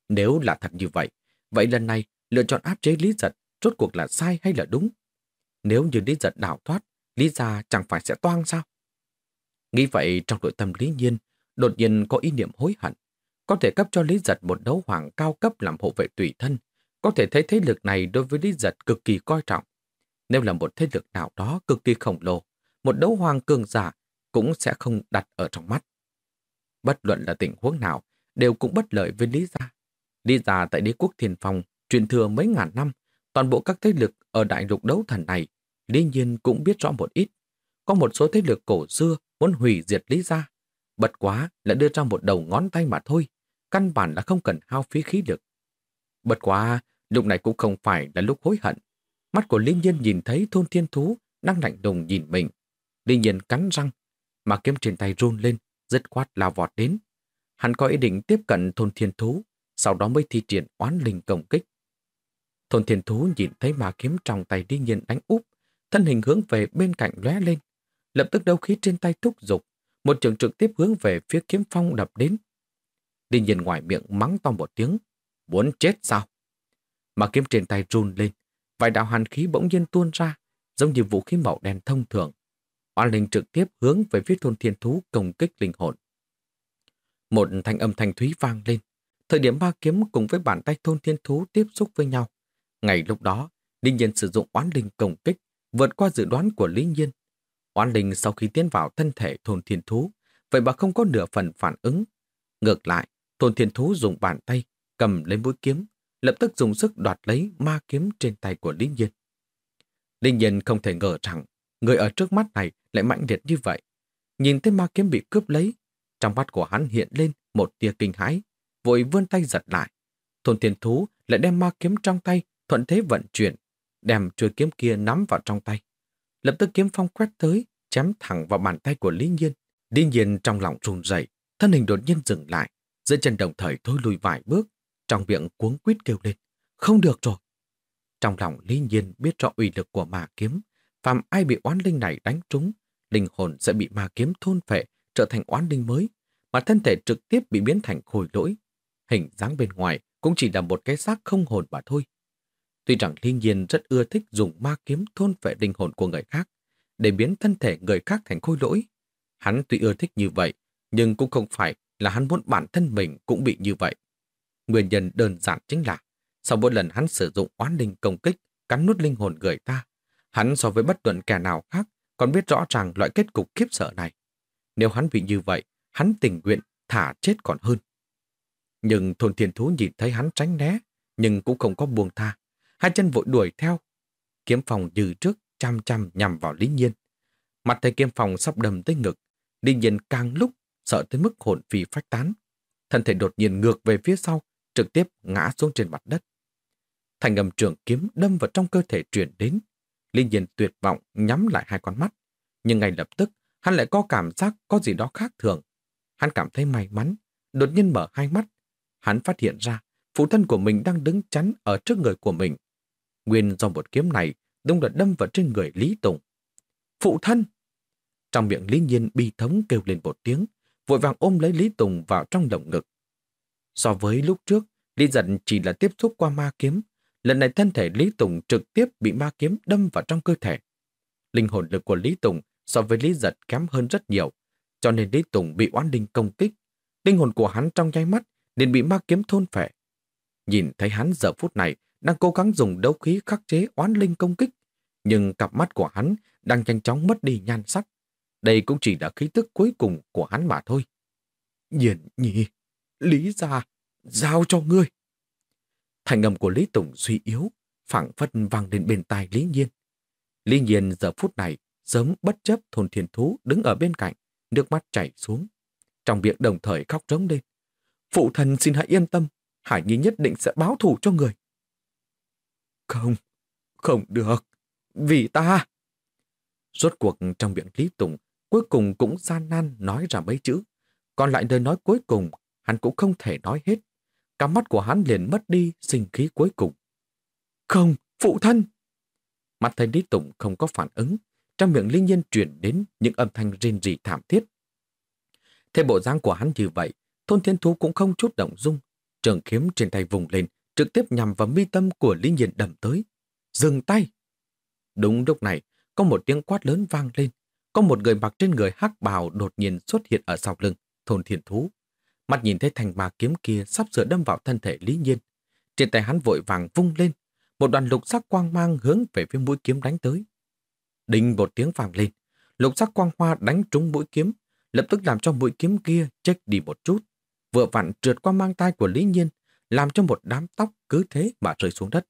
Nếu là thật như vậy, vậy lần này lựa chọn áp chế Lý Giật rốt cuộc là sai hay là đúng? Nếu như Lý Giật đảo thoát, Lý gia chẳng phải sẽ toang sao? Nghĩ vậy trong nội tâm Lý Nhiên, đột nhiên có ý niệm hối hận. Có thể cấp cho Lý Giật một đấu hoàng cao cấp làm hộ vệ tùy thân. Có thể thấy thế lực này đối với Lý Giật cực kỳ coi trọng. Nếu là một thế lực nào đó cực kỳ khổng lồ, một đấu hoàng cường giả cũng sẽ không đặt ở trong mắt. Bất luận là tình huống nào, đều cũng bất lợi với Lý Gia. Lý Gia tại đế quốc thiền phong, truyền thừa mấy ngàn năm, toàn bộ các thế lực ở đại lục đấu thần này, Lý Nhiên cũng biết rõ một ít. Có một số thế lực cổ xưa muốn hủy diệt Lý Gia. Bật quá là đưa ra một đầu ngón tay mà thôi, căn bản là không cần hao phí khí lực. Bật quá, lúc này cũng không phải là lúc hối hận. Mắt của Lý Nhiên nhìn thấy thôn thiên thú đang lạnh lùng nhìn mình. Lý Nhiên cắn răng, mà kiếm trên tay run lên, dứt khoát lao vọt đến. Hắn có ý định tiếp cận thôn thiên thú, sau đó mới thi triển oán linh công kích. Thôn thiên thú nhìn thấy mà kiếm trong tay đi nhiên đánh úp, thân hình hướng về bên cạnh lóe lên. Lập tức đấu khí trên tay thúc dục một trường trực tiếp hướng về phía kiếm phong đập đến. Đi nhiên ngoài miệng mắng to một tiếng, muốn chết sao? Mà kiếm trên tay run lên, vài đạo hàn khí bỗng nhiên tuôn ra, giống như vũ khí màu đen thông thường, Oan linh trực tiếp hướng về phía thôn thiên thú công kích linh hồn. Một thanh âm thanh thúy vang lên. Thời điểm ba kiếm cùng với bàn tay thôn thiên thú tiếp xúc với nhau. Ngày lúc đó, Lý Nhiên sử dụng oán linh công kích, vượt qua dự đoán của Lý Nhiên. Oán linh sau khi tiến vào thân thể thôn thiên thú, vậy mà không có nửa phần phản ứng. Ngược lại, thôn thiên thú dùng bàn tay, cầm lấy mũi kiếm, lập tức dùng sức đoạt lấy ma kiếm trên tay của Lý Nhiên. Lý Nhiên không thể ngờ rằng người ở trước mắt này lại mạnh liệt như vậy. Nhìn thấy ma kiếm bị cướp lấy, trong mắt của hắn hiện lên một tia kinh hãi, vội vươn tay giật lại. Thôn thiên thú lại đem ma kiếm trong tay thuận thế vận chuyển, đem chuôi kiếm kia nắm vào trong tay. Lập tức kiếm phong quét tới, chém thẳng vào bàn tay của Lý Nhiên. Lý Nhiên trong lòng run rẩy, thân hình đột nhiên dừng lại, dưới chân đồng thời thôi lùi vài bước, trong miệng cuống quýt kêu lên. Không được rồi. Trong lòng Lý Nhiên biết rõ uy lực của ma kiếm, phàm ai bị oán linh này đánh trúng, linh hồn sẽ bị ma kiếm thôn phệ, trở thành oán linh mới, mà thân thể trực tiếp bị biến thành khối lỗi. Hình dáng bên ngoài cũng chỉ là một cái xác không hồn mà thôi. Tuy rằng Lý Nhiên rất ưa thích dùng ma kiếm thôn phệ linh hồn của người khác, để biến thân thể người khác thành khối lỗi. Hắn tuy ưa thích như vậy, nhưng cũng không phải là hắn muốn bản thân mình cũng bị như vậy. Nguyên nhân đơn giản chính là sau mỗi lần hắn sử dụng oán linh công kích, cắn nút linh hồn người ta, hắn so với bất luận kẻ nào khác còn biết rõ ràng loại kết cục khiếp sợ này. Nếu hắn bị như vậy, hắn tình nguyện thả chết còn hơn. Nhưng thôn thiên thú nhìn thấy hắn tránh né, nhưng cũng không có buông tha. Hai chân vội đuổi theo. Kiếm phòng như trước, chăm chăm nhằm vào Lý Nhiên. Mặt thấy kiếm phòng sắp đầm tới ngực. Lý Nhiên càng lúc sợ tới mức hồn phi phách tán. Thân thể đột nhiên ngược về phía sau, trực tiếp ngã xuống trên mặt đất. Thành âm trường kiếm đâm vào trong cơ thể truyền đến. Lý Nhiên tuyệt vọng nhắm lại hai con mắt. Nhưng ngay lập tức, hắn lại có cảm giác có gì đó khác thường. Hắn cảm thấy may mắn, đột nhiên mở hai mắt. Hắn phát hiện ra, phụ thân của mình đang đứng chắn ở trước người của mình. Nguyên do một kiếm này đúng là đâm vào trên người Lý Tùng. Phụ thân! Trong miệng Lý Nhiên bi thống kêu lên một tiếng, vội vàng ôm lấy Lý Tùng vào trong lồng ngực. So với lúc trước, Lý Giận chỉ là tiếp xúc qua ma kiếm, lần này thân thể Lý Tùng trực tiếp bị ma kiếm đâm vào trong cơ thể. Linh hồn lực của Lý Tùng so với Lý Giật kém hơn rất nhiều, cho nên Lý Tùng bị oán linh công kích. Linh hồn của hắn trong nháy mắt nên bị ma kiếm thôn phệ. Nhìn thấy hắn giờ phút này đang cố gắng dùng đấu khí khắc chế oán linh công kích, nhưng cặp mắt của hắn đang nhanh chóng mất đi nhan sắc. Đây cũng chỉ là khí tức cuối cùng của hắn mà thôi. Nhiên nhỉ, Lý ra, giao cho ngươi. Thành âm của Lý Tùng suy yếu, phẳng phất vang lên bên tai Lý Nhiên. Lý Nhiên giờ phút này sớm bất chấp thôn thiên thú đứng ở bên cạnh, nước mắt chảy xuống. Trong miệng đồng thời khóc rống lên. Phụ thần xin hãy yên tâm, Hải Nhi nhất định sẽ báo thù cho người. Không, không được, vì ta. Rốt cuộc trong miệng Lý Tùng, cuối cùng cũng gian nan nói ra mấy chữ. Còn lại lời nói cuối cùng, hắn cũng không thể nói hết. Cả mắt của hắn liền mất đi sinh khí cuối cùng. Không, phụ thân! Mặt thầy Lý Tùng không có phản ứng, trong miệng linh nhiên chuyển đến những âm thanh rên rỉ thảm thiết. Thế bộ dáng của hắn như vậy, thôn thiên thú cũng không chút động dung. Trường kiếm trên tay vùng lên, trực tiếp nhằm vào mi tâm của linh nhiên đầm tới. Dừng tay! Đúng lúc này, có một tiếng quát lớn vang lên. Có một người mặc trên người hắc bào đột nhiên xuất hiện ở sau lưng, thôn thiên thú. Mặt nhìn thấy thành ma kiếm kia sắp sửa đâm vào thân thể Lý Nhiên. Trên tay hắn vội vàng vung lên, một đoàn lục sắc quang mang hướng về phía mũi kiếm đánh tới. Đinh một tiếng vàng lên, lục sắc quang hoa đánh trúng mũi kiếm, lập tức làm cho mũi kiếm kia chết đi một chút. Vừa vặn trượt qua mang tay của Lý Nhiên, làm cho một đám tóc cứ thế mà rơi xuống đất.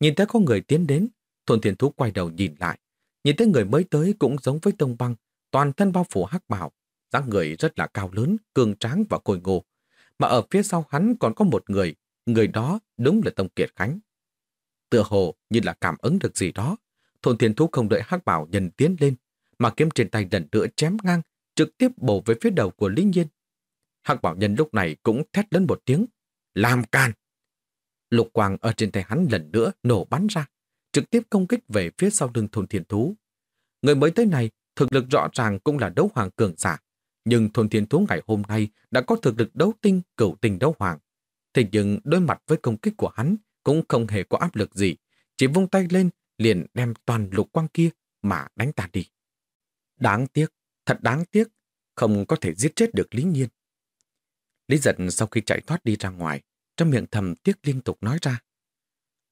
Nhìn thấy có người tiến đến, Thuần thiền thú quay đầu nhìn lại. Nhìn thấy người mới tới cũng giống với tông băng, toàn thân bao phủ hắc bảo, dáng người rất là cao lớn, cường tráng và côi ngô. Mà ở phía sau hắn còn có một người, người đó đúng là Tông Kiệt Khánh. Tựa hồ như là cảm ứng được gì đó, thôn thiên thú không đợi hắc bảo nhân tiến lên, mà kiếm trên tay lần nữa chém ngang, trực tiếp bổ về phía đầu của Linh Nhiên. Hắc bảo nhân lúc này cũng thét lớn một tiếng, làm can. Lục quang ở trên tay hắn lần nữa nổ bắn ra, trực tiếp công kích về phía sau lưng thôn thiên thú. Người mới tới này, thực lực rõ ràng cũng là đấu hoàng cường giả, nhưng thôn thiên thú ngày hôm nay đã có thực lực đấu tinh cửu tình đấu hoàng. Thế nhưng đối mặt với công kích của hắn cũng không hề có áp lực gì, chỉ vung tay lên liền đem toàn lục quang kia mà đánh tàn đi. Đáng tiếc, thật đáng tiếc, không có thể giết chết được Lý Nhiên. Lý giật sau khi chạy thoát đi ra ngoài, trong miệng thầm tiếc liên tục nói ra.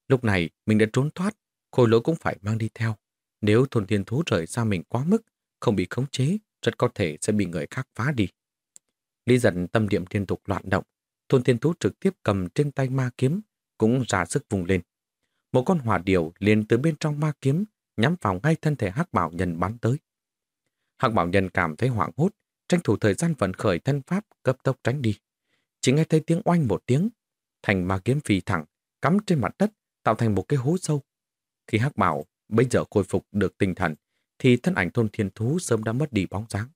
Lúc này mình đã trốn thoát, khôi lỗi cũng phải mang đi theo. Nếu thôn thiên thú rời xa mình quá mức, không bị khống chế, rất có thể sẽ bị người khác phá đi. Lý giận tâm điểm liên tục loạn động, thôn thiên thú trực tiếp cầm trên tay ma kiếm, cũng ra sức vùng lên. Một con hỏa điểu liền từ bên trong ma kiếm, nhắm vào ngay thân thể hắc bảo nhân bắn tới. Hắc bảo nhân cảm thấy hoảng hốt, tranh thủ thời gian vận khởi thân pháp cấp tốc tránh đi. Chỉ nghe thấy tiếng oanh một tiếng, thành ma kiếm phi thẳng, cắm trên mặt đất, tạo thành một cái hố sâu. Khi hắc bảo bây giờ khôi phục được tinh thần, thì thân ảnh thôn thiên thú sớm đã mất đi bóng dáng.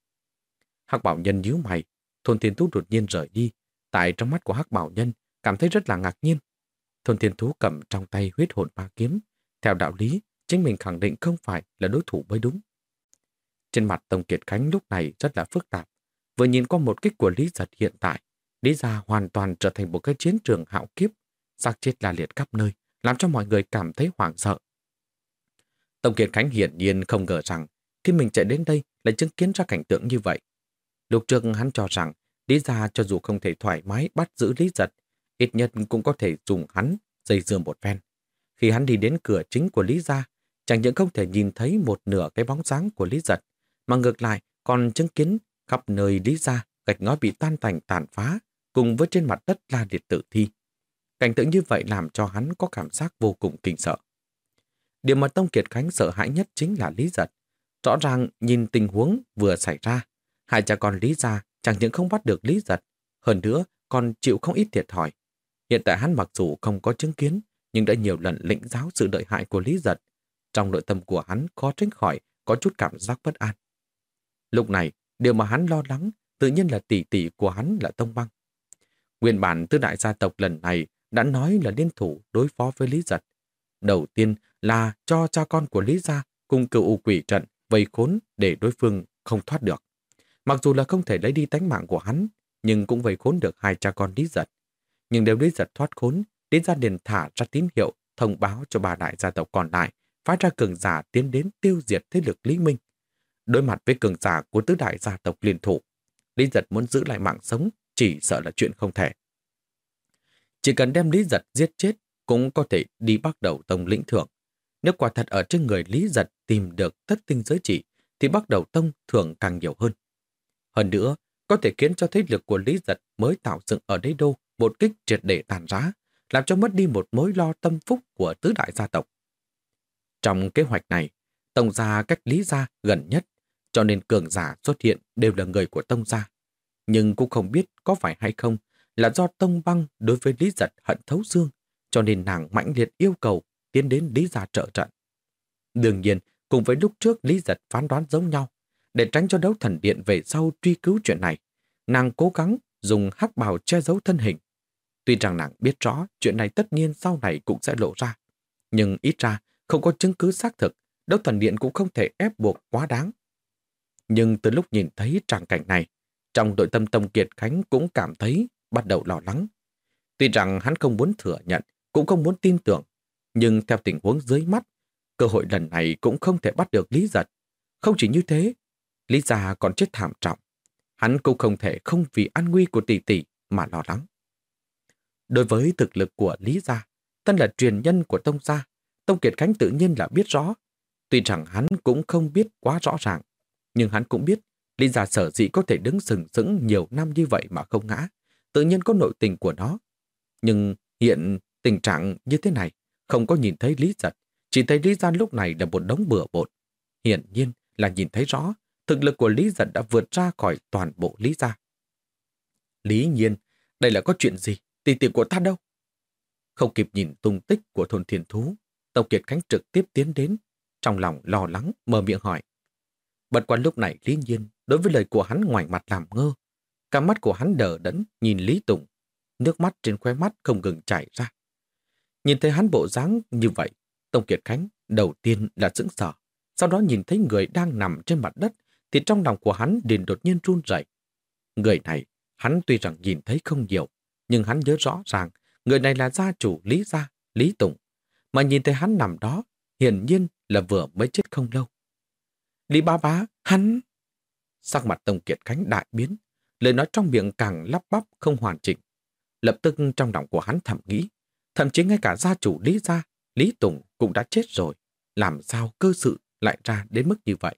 Hắc bảo nhân nhíu mày, thôn thiên thú đột nhiên rời đi. Tại trong mắt của hắc bảo nhân, cảm thấy rất là ngạc nhiên. Thôn thiên thú cầm trong tay huyết hồn ba kiếm. Theo đạo lý, chính mình khẳng định không phải là đối thủ mới đúng. Trên mặt Tông Kiệt Khánh lúc này rất là phức tạp. Vừa nhìn qua một kích của Lý Giật hiện tại, Lý Gia hoàn toàn trở thành một cái chiến trường hạo kiếp, xác chết la liệt khắp nơi, làm cho mọi người cảm thấy hoảng sợ tổng Kiệt Khánh hiển nhiên không ngờ rằng khi mình chạy đến đây lại chứng kiến ra cảnh tượng như vậy. Lúc trước hắn cho rằng Lý Gia cho dù không thể thoải mái bắt giữ Lý Giật, ít nhất cũng có thể dùng hắn dây dưa một phen. Khi hắn đi đến cửa chính của Lý Gia, chẳng những không thể nhìn thấy một nửa cái bóng dáng của Lý Giật, mà ngược lại còn chứng kiến khắp nơi Lý Gia gạch ngói bị tan thành tàn phá, cùng với trên mặt đất la liệt tử thi. Cảnh tượng như vậy làm cho hắn có cảm giác vô cùng kinh sợ. Điều mà Tông Kiệt Khánh sợ hãi nhất chính là Lý Giật. Rõ ràng nhìn tình huống vừa xảy ra, hai cha con Lý Gia chẳng những không bắt được Lý Giật, hơn nữa còn chịu không ít thiệt thòi. Hiện tại hắn mặc dù không có chứng kiến, nhưng đã nhiều lần lĩnh giáo sự đợi hại của Lý Giật. Trong nội tâm của hắn khó tránh khỏi có chút cảm giác bất an. Lúc này, điều mà hắn lo lắng tự nhiên là tỷ tỷ của hắn là Tông Băng. Nguyên bản tứ đại gia tộc lần này đã nói là liên thủ đối phó với Lý Giật. Đầu tiên là cho cha con của Lý Gia cùng cựu u quỷ trận vây khốn để đối phương không thoát được. Mặc dù là không thể lấy đi tánh mạng của hắn, nhưng cũng vây khốn được hai cha con Lý Giật. Nhưng nếu Lý Giật thoát khốn, đến gia liền thả ra tín hiệu thông báo cho bà đại gia tộc còn lại, phái ra cường giả tiến đến tiêu diệt thế lực Lý Minh. Đối mặt với cường giả của tứ đại gia tộc liên thủ, Lý Giật muốn giữ lại mạng sống chỉ sợ là chuyện không thể. Chỉ cần đem Lý Giật giết chết cũng có thể đi bắt đầu tông lĩnh thưởng. Nếu quả thật ở trên người Lý Giật tìm được thất tinh giới chỉ, thì bắt đầu tông thưởng càng nhiều hơn. Hơn nữa, có thể khiến cho thế lực của Lý Giật mới tạo dựng ở đế đô một kích triệt để tàn rã, làm cho mất đi một mối lo tâm phúc của tứ đại gia tộc. Trong kế hoạch này, Tông gia cách Lý gia gần nhất, cho nên cường giả xuất hiện đều là người của Tông gia. Nhưng cũng không biết có phải hay không là do Tông băng đối với Lý giật hận thấu xương, cho nên nàng mãnh liệt yêu cầu tiến đến Lý gia trợ trận. Đương nhiên, cùng với lúc trước Lý giật phán đoán giống nhau, để tránh cho đấu thần điện về sau truy cứu chuyện này, nàng cố gắng dùng hắc bào che giấu thân hình. Tuy rằng nàng biết rõ chuyện này tất nhiên sau này cũng sẽ lộ ra, nhưng ít ra không có chứng cứ xác thực, đấu thần điện cũng không thể ép buộc quá đáng. Nhưng từ lúc nhìn thấy tràng cảnh này, trong đội tâm Tông Kiệt Khánh cũng cảm thấy bắt đầu lo lắng. Tuy rằng hắn không muốn thừa nhận, cũng không muốn tin tưởng, nhưng theo tình huống dưới mắt, cơ hội lần này cũng không thể bắt được Lý Giật. Không chỉ như thế, Lý Gia còn chết thảm trọng. Hắn cũng không thể không vì an nguy của tỷ tỷ mà lo lắng. Đối với thực lực của Lý Gia, thân là truyền nhân của Tông Gia, Tông Kiệt Khánh tự nhiên là biết rõ. Tuy rằng hắn cũng không biết quá rõ ràng, nhưng hắn cũng biết Lý Gia sở dĩ có thể đứng sừng sững nhiều năm như vậy mà không ngã, tự nhiên có nội tình của nó. Nhưng hiện tình trạng như thế này, không có nhìn thấy Lý Giật, chỉ thấy Lý Gian lúc này là một đống bừa bộn. Hiển nhiên là nhìn thấy rõ, thực lực của Lý Giật đã vượt ra khỏi toàn bộ Lý Gia. Lý nhiên, đây là có chuyện gì? Tỷ tỷ của ta đâu? Không kịp nhìn tung tích của thôn thiên thú, Tàu Kiệt Khánh trực tiếp tiến đến, trong lòng lo lắng, mở miệng hỏi. Bật qua lúc này Lý Nhiên, đối với lời của hắn ngoài mặt làm ngơ, Cả mắt của hắn đờ đẫn nhìn Lý Tùng, nước mắt trên khóe mắt không ngừng chảy ra. Nhìn thấy hắn bộ dáng như vậy, Tông Kiệt Khánh đầu tiên là sững sờ, sau đó nhìn thấy người đang nằm trên mặt đất thì trong lòng của hắn liền đột nhiên run rẩy. Người này, hắn tuy rằng nhìn thấy không nhiều, nhưng hắn nhớ rõ ràng người này là gia chủ Lý Gia, Lý Tùng. Mà nhìn thấy hắn nằm đó, hiển nhiên là vừa mới chết không lâu. Lý ba bá, hắn... Sắc mặt Tông Kiệt Khánh đại biến, lời nói trong miệng càng lắp bắp không hoàn chỉnh. Lập tức trong lòng của hắn thầm nghĩ, thậm chí ngay cả gia chủ Lý Gia, Lý Tùng cũng đã chết rồi. Làm sao cơ sự lại ra đến mức như vậy?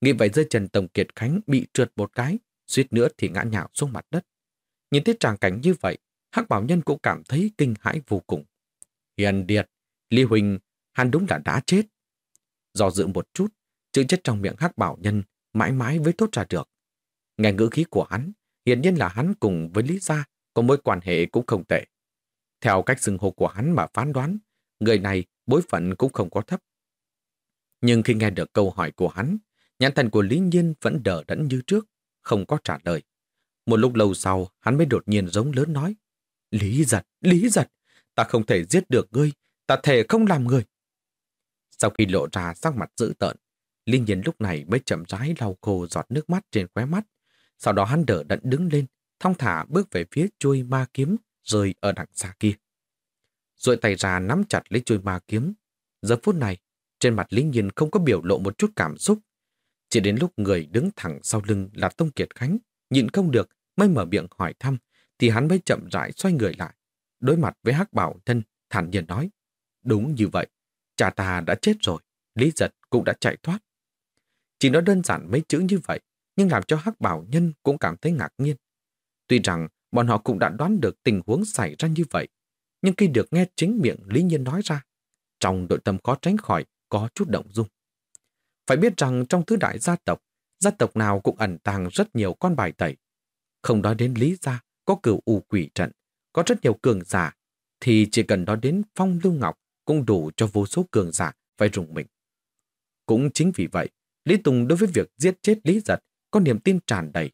Nghĩ vậy rơi Trần Tổng Kiệt Khánh bị trượt một cái, suýt nữa thì ngã nhào xuống mặt đất. Nhìn thấy tràng cảnh như vậy, Hắc Bảo Nhân cũng cảm thấy kinh hãi vô cùng. Hiền Điệt, Lý Huỳnh, hắn đúng là đã chết. Do dự một chút, chữ chết trong miệng Hắc Bảo Nhân mãi mãi với thốt ra được. Nghe ngữ khí của hắn, hiển nhiên là hắn cùng với Lý Gia có mối quan hệ cũng không tệ. Theo cách xưng hô của hắn mà phán đoán, người này bối phận cũng không có thấp. Nhưng khi nghe được câu hỏi của hắn, nhãn thần của Lý Nhiên vẫn đỡ đẫn như trước, không có trả lời. Một lúc lâu sau, hắn mới đột nhiên giống lớn nói. Lý giật, lý giật, ta không thể giết được ngươi, ta thể không làm người. Sau khi lộ ra sắc mặt dữ tợn, Lý Nhiên lúc này mới chậm rãi lau khô giọt nước mắt trên khóe mắt. Sau đó hắn đỡ đẫn đứng lên, thong thả bước về phía chuôi ma kiếm rơi ở đằng xa kia. Rồi tay ra nắm chặt lấy chuôi ma kiếm. Giờ phút này, trên mặt Lý Nhiên không có biểu lộ một chút cảm xúc. Chỉ đến lúc người đứng thẳng sau lưng là Tông Kiệt Khánh, nhịn không được, mới mở miệng hỏi thăm, thì hắn mới chậm rãi xoay người lại. Đối mặt với hắc bảo thân, thản nhiên nói. Đúng như vậy, cha ta đã chết rồi, Lý Giật cũng đã chạy thoát. Chỉ nói đơn giản mấy chữ như vậy, nhưng làm cho hắc bảo nhân cũng cảm thấy ngạc nhiên. Tuy rằng bọn họ cũng đã đoán được tình huống xảy ra như vậy, nhưng khi được nghe chính miệng Lý Nhiên nói ra, trong nội tâm khó tránh khỏi có chút động dung. Phải biết rằng trong tứ đại gia tộc, gia tộc nào cũng ẩn tàng rất nhiều con bài tẩy. Không nói đến Lý Gia, có cửu u quỷ trận, có rất nhiều cường giả, thì chỉ cần nói đến Phong Lưu Ngọc cũng đủ cho vô số cường giả phải rùng mình. Cũng chính vì vậy, Lý Tùng đối với việc giết chết Lý Giật có niềm tin tràn đầy,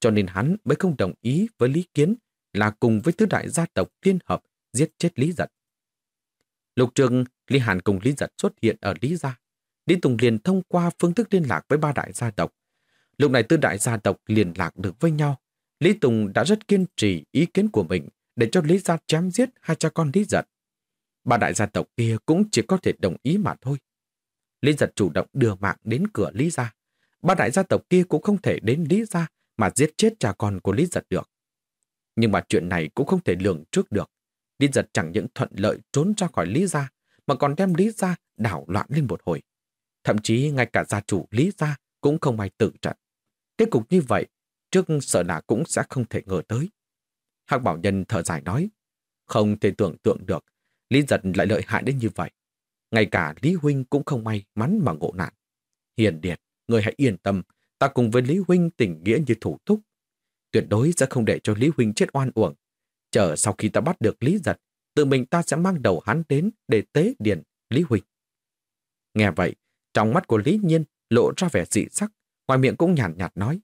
cho nên hắn mới không đồng ý với Lý Kiến là cùng với tứ đại gia tộc liên hợp giết chết Lý Giật. Lục trường, Lý Hàn cùng Lý Giật xuất hiện ở Lý Gia. Lý Tùng liền thông qua phương thức liên lạc với ba đại gia tộc. Lúc này tứ đại gia tộc liên lạc được với nhau. Lý Tùng đã rất kiên trì ý kiến của mình để cho Lý Gia chém giết hai cha con Lý Giật. Ba đại gia tộc kia cũng chỉ có thể đồng ý mà thôi. Lý Giật chủ động đưa mạng đến cửa Lý Gia. Ba đại gia tộc kia cũng không thể đến Lý Gia mà giết chết cha con của Lý Giật được. Nhưng mà chuyện này cũng không thể lường trước được. Lý Giật chẳng những thuận lợi trốn ra khỏi Lý Gia, mà còn đem Lý Gia đảo loạn lên một hồi. Thậm chí ngay cả gia chủ Lý Gia cũng không ai tự trận. Kết cục như vậy, trước sợ là cũng sẽ không thể ngờ tới. Hạc Bảo Nhân thở dài nói, không thể tưởng tượng được, Lý Giật lại lợi hại đến như vậy. Ngay cả Lý Huynh cũng không may mắn mà ngộ nạn. Hiền Điệt, người hãy yên tâm, ta cùng với Lý Huynh tình nghĩa như thủ thúc. Tuyệt đối sẽ không để cho Lý Huynh chết oan uổng. Chờ sau khi ta bắt được Lý Giật, tự mình ta sẽ mang đầu hắn đến để tế điện Lý Huynh. Nghe vậy, trong mắt của Lý Nhiên lộ ra vẻ dị sắc, ngoài miệng cũng nhàn nhạt, nhạt nói.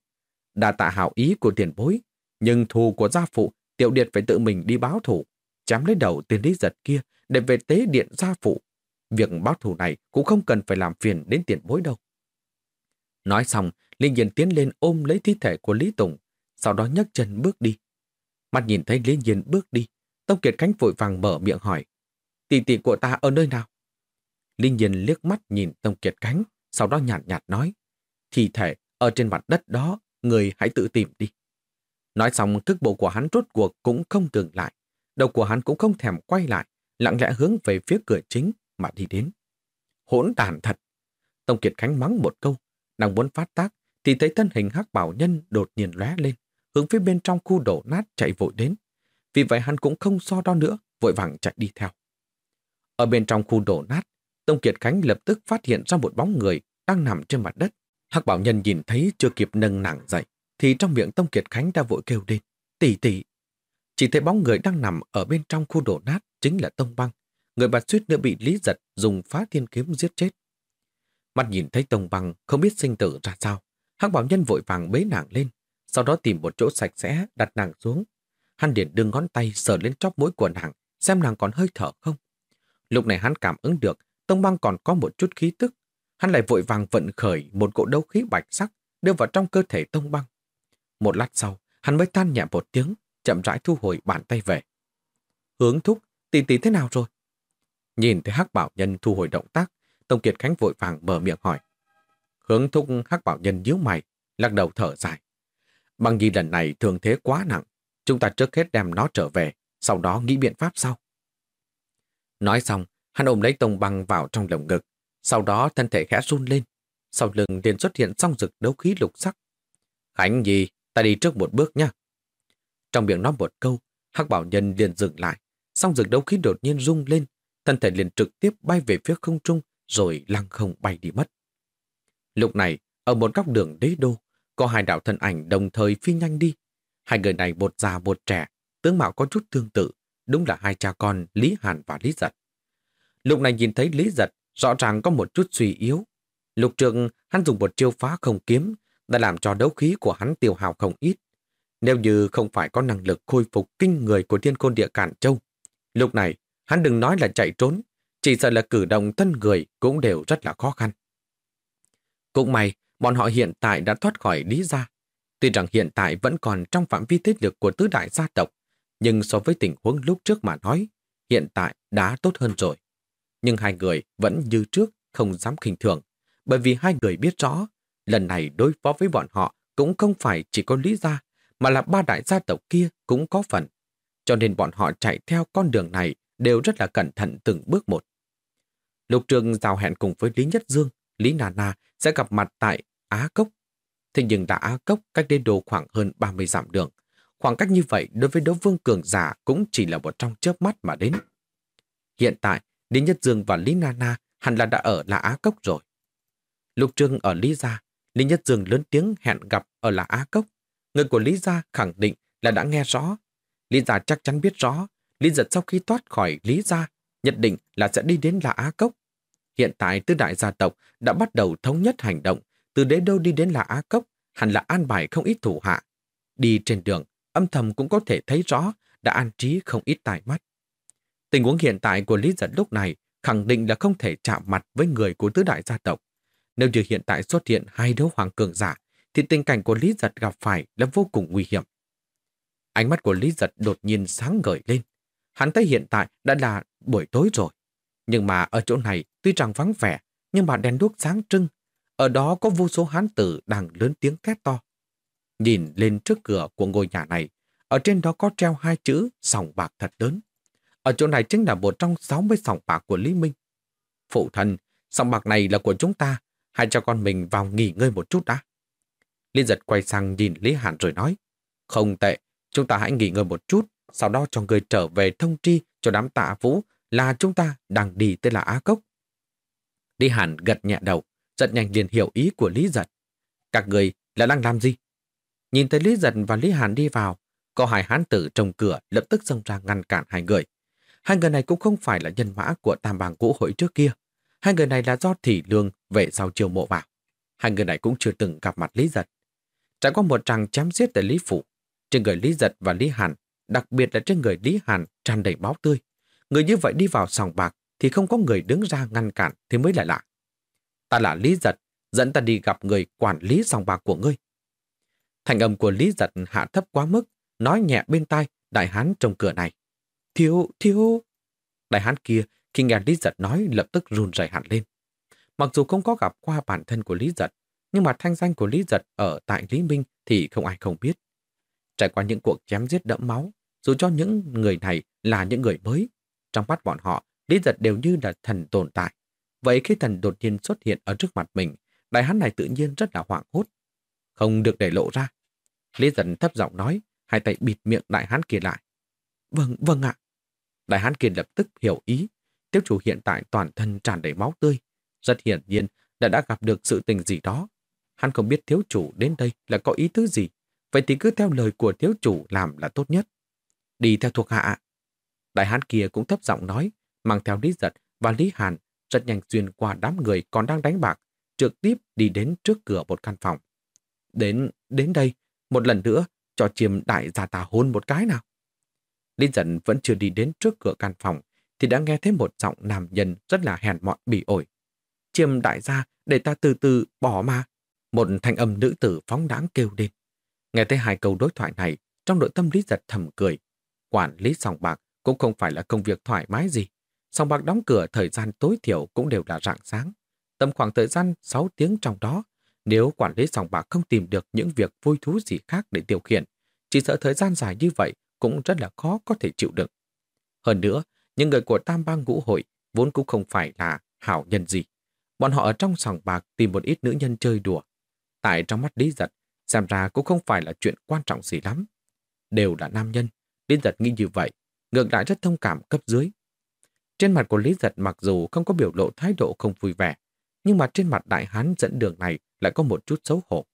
Đà tạ hảo ý của tiền bối, nhưng thù của gia phụ, tiểu điệt phải tự mình đi báo thủ, chém lấy đầu tiền lý giật kia để về tế điện gia phụ. Việc báo thù này cũng không cần phải làm phiền đến tiền bối đâu. Nói xong, Linh Nhiên tiến lên ôm lấy thi thể của Lý Tùng, sau đó nhấc chân bước đi. Mặt nhìn thấy Lý Nhiên bước đi, Tông Kiệt Khánh vội vàng mở miệng hỏi. Tỷ tỷ của ta ở nơi nào? Linh Nhiên liếc mắt nhìn Tông Kiệt Khánh, sau đó nhàn nhạt, nhạt nói. Thi thể ở trên mặt đất đó, người hãy tự tìm đi. Nói xong thức bộ của hắn rốt cuộc cũng không dừng lại. Đầu của hắn cũng không thèm quay lại, lặng lẽ hướng về phía cửa chính mà đi đến. Hỗn tàn thật! Tông Kiệt Khánh mắng một câu, đang muốn phát tác, thì thấy thân hình hắc bảo nhân đột nhiên lóe lên, hướng phía bên trong khu đổ nát chạy vội đến. Vì vậy hắn cũng không so đo nữa, vội vàng chạy đi theo. Ở bên trong khu đổ nát, Tông Kiệt Khánh lập tức phát hiện ra một bóng người đang nằm trên mặt đất. Hắc bảo nhân nhìn thấy chưa kịp nâng nặng dậy, thì trong miệng Tông Kiệt Khánh đã vội kêu lên, tỷ tỷ. Chỉ thấy bóng người đang nằm ở bên trong khu đổ nát chính là Tông Băng, người bà suýt nữa bị Lý Giật dùng phá thiên kiếm giết chết. Mặt nhìn thấy Tông Băng không biết sinh tử ra sao, Hắc bảo nhân vội vàng bế nàng lên, sau đó tìm một chỗ sạch sẽ đặt nàng xuống. Hắn điển đưa ngón tay sờ lên chóp mũi của nàng, xem nàng còn hơi thở không. Lúc này hắn cảm ứng được Tông Băng còn có một chút khí tức. Hắn lại vội vàng vận khởi một cỗ đấu khí bạch sắc đưa vào trong cơ thể Tông Băng. Một lát sau, hắn mới than nhẹ một tiếng, chậm rãi thu hồi bàn tay về. Hướng thúc, tỷ tỷ thế nào rồi? Nhìn thấy Hắc Bảo Nhân thu hồi động tác, Tông Kiệt Khánh vội vàng mở miệng hỏi. Hướng thúc Hắc Bảo Nhân nhíu mày, lắc đầu thở dài. Bằng gì lần này thường thế quá nặng, chúng ta trước hết đem nó trở về, sau đó nghĩ biện pháp sau. Nói xong, hắn ôm lấy Tông Băng vào trong lồng ngực, sau đó thân thể khẽ run lên, sau lưng liền xuất hiện song rực đấu khí lục sắc. Khánh gì, ta đi trước một bước nha. Trong miệng nói một câu, Hắc Bảo Nhân liền dừng lại, song rực đấu khí đột nhiên rung lên, thân thể liền trực tiếp bay về phía không trung, rồi lăng không bay đi mất. Lúc này, ở một góc đường đế đô, có hai đạo thân ảnh đồng thời phi nhanh đi. Hai người này một già một trẻ, tướng mạo có chút tương tự, đúng là hai cha con Lý Hàn và Lý Giật. Lúc này nhìn thấy Lý Giật, rõ ràng có một chút suy yếu. Lục trường hắn dùng một chiêu phá không kiếm, đã làm cho đấu khí của hắn tiêu hào không ít. Nếu như không phải có năng lực khôi phục kinh người của thiên côn địa cản châu, lúc này hắn đừng nói là chạy trốn, chỉ sợ là cử động thân người cũng đều rất là khó khăn. Cũng may, bọn họ hiện tại đã thoát khỏi lý gia. Tuy rằng hiện tại vẫn còn trong phạm vi thế lực của tứ đại gia tộc, nhưng so với tình huống lúc trước mà nói, hiện tại đã tốt hơn rồi. Nhưng hai người vẫn như trước không dám khinh thường, bởi vì hai người biết rõ, lần này đối phó với bọn họ cũng không phải chỉ có lý gia, mà là ba đại gia tộc kia cũng có phần. Cho nên bọn họ chạy theo con đường này đều rất là cẩn thận từng bước một. Lục Trường giao hẹn cùng với Lý Nhất Dương, Lý Nà Na sẽ gặp mặt tại Á Cốc. Thế nhưng đã Á Cốc cách đê đồ khoảng hơn 30 dặm đường. Khoảng cách như vậy đối với đấu vương cường giả cũng chỉ là một trong chớp mắt mà đến. Hiện tại, Lý Nhất Dương và Lý Nana hẳn là đã ở là Á Cốc rồi. Lục Trương ở Lý Gia, Lý Nhất Dương lớn tiếng hẹn gặp ở là Á Cốc. Người của Lý Gia khẳng định là đã nghe rõ. Lý Gia chắc chắn biết rõ, Lý Giật sau khi thoát khỏi Lý Gia, nhất định là sẽ đi đến là Á Cốc. Hiện tại tứ đại gia tộc đã bắt đầu thống nhất hành động, từ đế đô đi đến là Á Cốc, hẳn là an bài không ít thủ hạ. Đi trên đường, âm thầm cũng có thể thấy rõ đã an trí không ít tài mắt. Tình huống hiện tại của Lý Giật lúc này khẳng định là không thể chạm mặt với người của tứ đại gia tộc. Nếu như hiện tại xuất hiện hai đấu hoàng cường giả, thì tình cảnh của Lý Giật gặp phải là vô cùng nguy hiểm. Ánh mắt của Lý Giật đột nhiên sáng ngời lên. Hắn thấy hiện tại đã là buổi tối rồi. Nhưng mà ở chỗ này tuy rằng vắng vẻ, nhưng mà đèn đuốc sáng trưng. Ở đó có vô số hán tử đang lớn tiếng két to. Nhìn lên trước cửa của ngôi nhà này, ở trên đó có treo hai chữ sòng bạc thật lớn. Ở chỗ này chính là một trong 60 sòng bạc của Lý Minh. Phụ thân, sòng bạc này là của chúng ta, hãy cho con mình vào nghỉ ngơi một chút đã. Liên giật quay sang nhìn Lý Hàn rồi nói, không tệ, chúng ta hãy nghỉ ngơi một chút, sau đó cho người trở về thông tri cho đám tạ vũ là chúng ta đang đi tới là Á Cốc. Lý Hàn gật nhẹ đầu, rất nhanh liền hiểu ý của Lý Giật. Các người là đang làm gì? Nhìn thấy Lý Giật và Lý Hàn đi vào, có hai hán tử trong cửa lập tức xông ra ngăn cản hai người. Hai người này cũng không phải là nhân mã của tam bang cũ hội trước kia. Hai người này là do thỉ lương về sau chiều mộ vào. Hai người này cũng chưa từng gặp mặt Lý Giật. Trải qua một tràng chém giết tại Lý Phủ, trên người Lý Giật và Lý Hàn, đặc biệt là trên người Lý Hàn tràn đầy máu tươi. Người như vậy đi vào sòng bạc thì không có người đứng ra ngăn cản thì mới lại lạ. Ta là Lý Giật, dẫn ta đi gặp người quản lý sòng bạc của ngươi. Thành âm của Lý Giật hạ thấp quá mức, nói nhẹ bên tai đại hán trong cửa này. Thiếu, thiếu. Đại hán kia khi nghe Lý Giật nói lập tức run rẩy hẳn lên. Mặc dù không có gặp qua bản thân của Lý Giật, nhưng mà thanh danh của Lý Giật ở tại Lý Minh thì không ai không biết. Trải qua những cuộc chém giết đẫm máu, dù cho những người này là những người mới, trong mắt bọn họ, Lý Giật đều như là thần tồn tại. Vậy khi thần đột nhiên xuất hiện ở trước mặt mình, đại hán này tự nhiên rất là hoảng hốt. Không được để lộ ra. Lý Giật thấp giọng nói, hai tay bịt miệng đại hán kia lại. Vâng, vâng ạ. Đại hán kia lập tức hiểu ý. Tiếp chủ hiện tại toàn thân tràn đầy máu tươi. Rất hiển nhiên đã đã gặp được sự tình gì đó. Hắn không biết thiếu chủ đến đây là có ý tứ gì. Vậy thì cứ theo lời của thiếu chủ làm là tốt nhất. Đi theo thuộc hạ. Đại hán kia cũng thấp giọng nói, mang theo Lý Giật và Lý Hàn rất nhanh xuyên qua đám người còn đang đánh bạc, trực tiếp đi đến trước cửa một căn phòng. Đến, đến đây, một lần nữa, cho chiêm đại gia ta hôn một cái nào. Lý giận vẫn chưa đi đến trước cửa căn phòng, thì đã nghe thấy một giọng nam nhân rất là hèn mọn bỉ ổi. Chiêm đại gia, để ta từ từ bỏ mà. Một thanh âm nữ tử phóng đáng kêu lên. Nghe thấy hai câu đối thoại này, trong nội tâm Lý giật thầm cười. Quản lý sòng bạc cũng không phải là công việc thoải mái gì. Sòng bạc đóng cửa thời gian tối thiểu cũng đều là rạng sáng. Tầm khoảng thời gian 6 tiếng trong đó, nếu quản lý sòng bạc không tìm được những việc vui thú gì khác để tiêu khiển, chỉ sợ thời gian dài như vậy cũng rất là khó có thể chịu đựng. Hơn nữa, những người của Tam bang ngũ hội vốn cũng không phải là hảo nhân gì. Bọn họ ở trong sòng bạc tìm một ít nữ nhân chơi đùa. Tại trong mắt Lý Giật, xem ra cũng không phải là chuyện quan trọng gì lắm. Đều là nam nhân, Lý Giật nghĩ như vậy, ngược lại rất thông cảm cấp dưới. Trên mặt của Lý Giật mặc dù không có biểu lộ thái độ không vui vẻ, nhưng mà trên mặt đại hán dẫn đường này lại có một chút xấu hổ.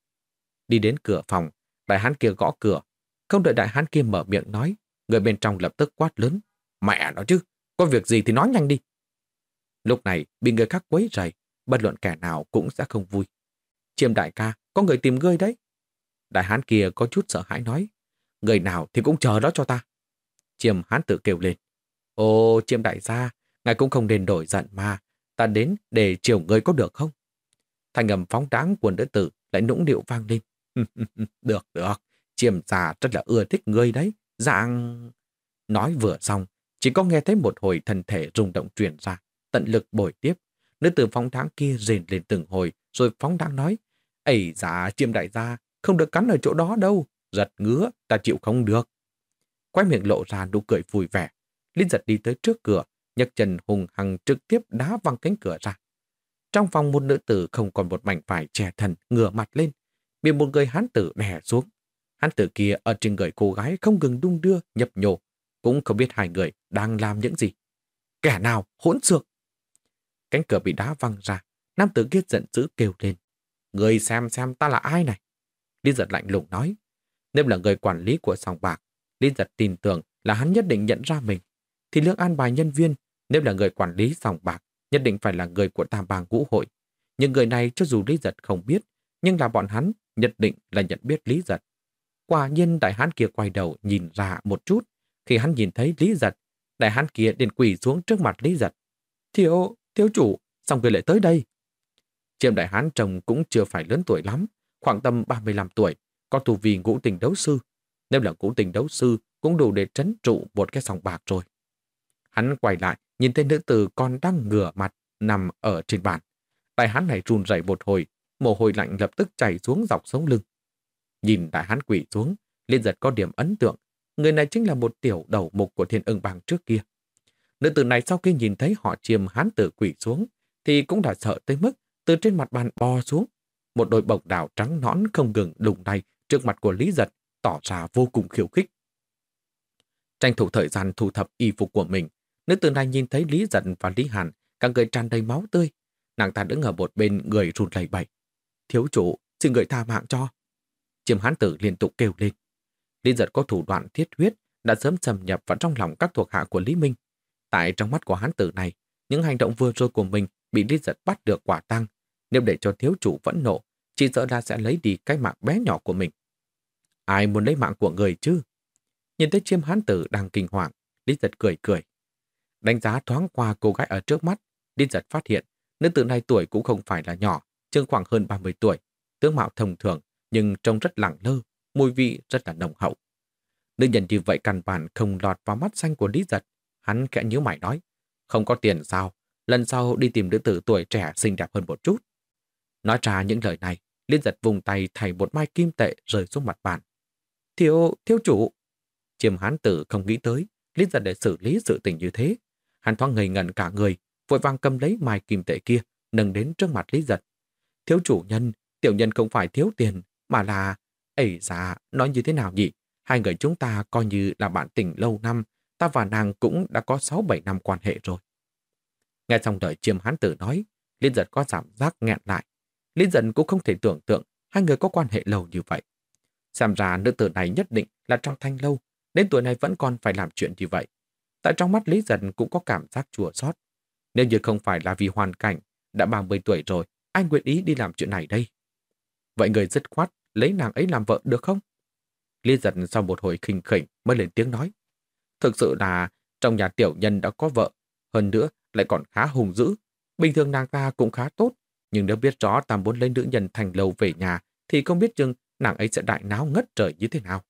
Đi đến cửa phòng, đại hán kia gõ cửa. Không đợi đại hán kia mở miệng nói, người bên trong lập tức quát lớn. Mẹ nó chứ, có việc gì thì nói nhanh đi. Lúc này bị người khác quấy rầy, bất luận kẻ nào cũng sẽ không vui. Chiêm đại ca, có người tìm ngươi đấy. Đại hán kia có chút sợ hãi nói, người nào thì cũng chờ đó cho ta. Chiêm hán tự kêu lên, ô chiêm đại gia, ngài cũng không nên đổi giận mà, ta đến để chiều ngươi có được không? Thành ngầm phóng đáng của nữ tử lại nũng điệu vang lên. được, được, chiêm già rất là ưa thích ngươi đấy, dạng... Nói vừa xong, chỉ có nghe thấy một hồi thân thể rung động truyền ra, tận lực bồi tiếp. Nữ tử phóng đáng kia rền lên từng hồi, rồi phóng đáng nói, Ây dạ chiêm đại gia, không được cắn ở chỗ đó đâu, giật ngứa, ta chịu không được. Quay miệng lộ ra nụ cười vui vẻ, Linh giật đi tới trước cửa, nhấc chân hùng hằng trực tiếp đá văng cánh cửa ra. Trong phòng một nữ tử không còn một mảnh vải trẻ thần ngửa mặt lên, bị một người hán tử đè xuống. Hán tử kia ở trên người cô gái không ngừng đung đưa, nhập nhổ, cũng không biết hai người đang làm những gì. Kẻ nào hỗn xược. Cánh cửa bị đá văng ra, nam tử kia giận dữ kêu lên. Người xem xem ta là ai này? Lý giật lạnh lùng nói. Nếu là người quản lý của sòng bạc, Lý giật tin tưởng là hắn nhất định nhận ra mình. Thì lương an bài nhân viên, nếu là người quản lý sòng bạc, nhất định phải là người của tam bang ngũ hội. Nhưng người này cho dù Lý giật không biết, nhưng là bọn hắn nhất định là nhận biết Lý giật. Quả nhiên đại hán kia quay đầu nhìn ra một chút. Khi hắn nhìn thấy Lý giật, đại hán kia liền quỳ xuống trước mặt Lý giật. Thiếu, thiếu chủ, xong người lại tới đây. Chiêm đại hán chồng cũng chưa phải lớn tuổi lắm, khoảng tầm 35 tuổi, có tu vi ngũ tình đấu sư. Nếu là ngũ tình đấu sư, cũng đủ để trấn trụ một cái sòng bạc rồi. Hắn quay lại, nhìn thấy nữ tử còn đang ngửa mặt, nằm ở trên bàn. Đại hắn này run rẩy một hồi, mồ hôi lạnh lập tức chảy xuống dọc sống lưng. Nhìn đại hắn quỷ xuống, liên giật có điểm ấn tượng. Người này chính là một tiểu đầu mục của thiên ưng bang trước kia. Nữ tử này sau khi nhìn thấy họ chiêm hán tử quỷ xuống, thì cũng đã sợ tới mức từ trên mặt bàn bò xuống. Một đôi bồng đảo trắng nõn không ngừng đùng này trước mặt của Lý Giật, tỏ ra vô cùng khiêu khích. Tranh thủ thời gian thu thập y phục của mình, nữ tử này nhìn thấy Lý Giật và Lý Hàn, càng người tràn đầy máu tươi. Nàng ta đứng ở một bên người run lẩy bẩy. Thiếu chủ, xin người tha mạng cho. Chiêm hán tử liên tục kêu lên. Lý Giật có thủ đoạn thiết huyết, đã sớm xâm nhập vào trong lòng các thuộc hạ của Lý Minh. Tại trong mắt của hán tử này, những hành động vừa rồi của mình bị Lý Giật bắt được quả tăng, nếu để cho thiếu chủ vẫn nộ, chỉ sợ ra sẽ lấy đi cái mạng bé nhỏ của mình. Ai muốn lấy mạng của người chứ? Nhìn thấy chiêm hán tử đang kinh hoàng, Lý Giật cười cười. Đánh giá thoáng qua cô gái ở trước mắt, Lý Giật phát hiện nữ tử này tuổi cũng không phải là nhỏ, chừng khoảng hơn 30 tuổi, tướng mạo thông thường nhưng trông rất lẳng lơ, mùi vị rất là nồng hậu. Nữ nhân như vậy căn bản không lọt vào mắt xanh của Lý Giật. Hắn kẽ nhíu mày nói, không có tiền sao, lần sau đi tìm nữ tử tuổi trẻ xinh đẹp hơn một chút. Nói ra những lời này, Liên giật vùng tay thay một mai kim tệ rơi xuống mặt bàn. Thiếu, thiếu chủ. Chiêm hán tử không nghĩ tới, Liên giật để xử lý sự tình như thế. Hắn thoáng ngây ngẩn cả người, vội vàng cầm lấy mai kim tệ kia, nâng đến trước mặt Lý giật. Thiếu chủ nhân, tiểu nhân không phải thiếu tiền, mà là... Ây dạ, nói như thế nào nhỉ? Hai người chúng ta coi như là bạn tình lâu năm, ta và nàng cũng đã có 6-7 năm quan hệ rồi. Nghe xong lời chiêm hán tử nói, Liên giật có cảm giác nghẹn lại, Lý Dần cũng không thể tưởng tượng hai người có quan hệ lâu như vậy. Xem ra nữ tử này nhất định là trong thanh lâu, đến tuổi này vẫn còn phải làm chuyện như vậy. Tại trong mắt Lý Dần cũng có cảm giác chùa xót. Nếu như không phải là vì hoàn cảnh, đã 30 tuổi rồi, anh nguyện ý đi làm chuyện này đây? Vậy người dứt khoát lấy nàng ấy làm vợ được không? Lý Dần sau một hồi khinh khỉnh mới lên tiếng nói. Thực sự là trong nhà tiểu nhân đã có vợ, hơn nữa lại còn khá hùng dữ. Bình thường nàng ta cũng khá tốt, nhưng nếu biết rõ ta muốn lấy nữ nhân thành lầu về nhà, thì không biết chừng nàng ấy sẽ đại náo ngất trời như thế nào.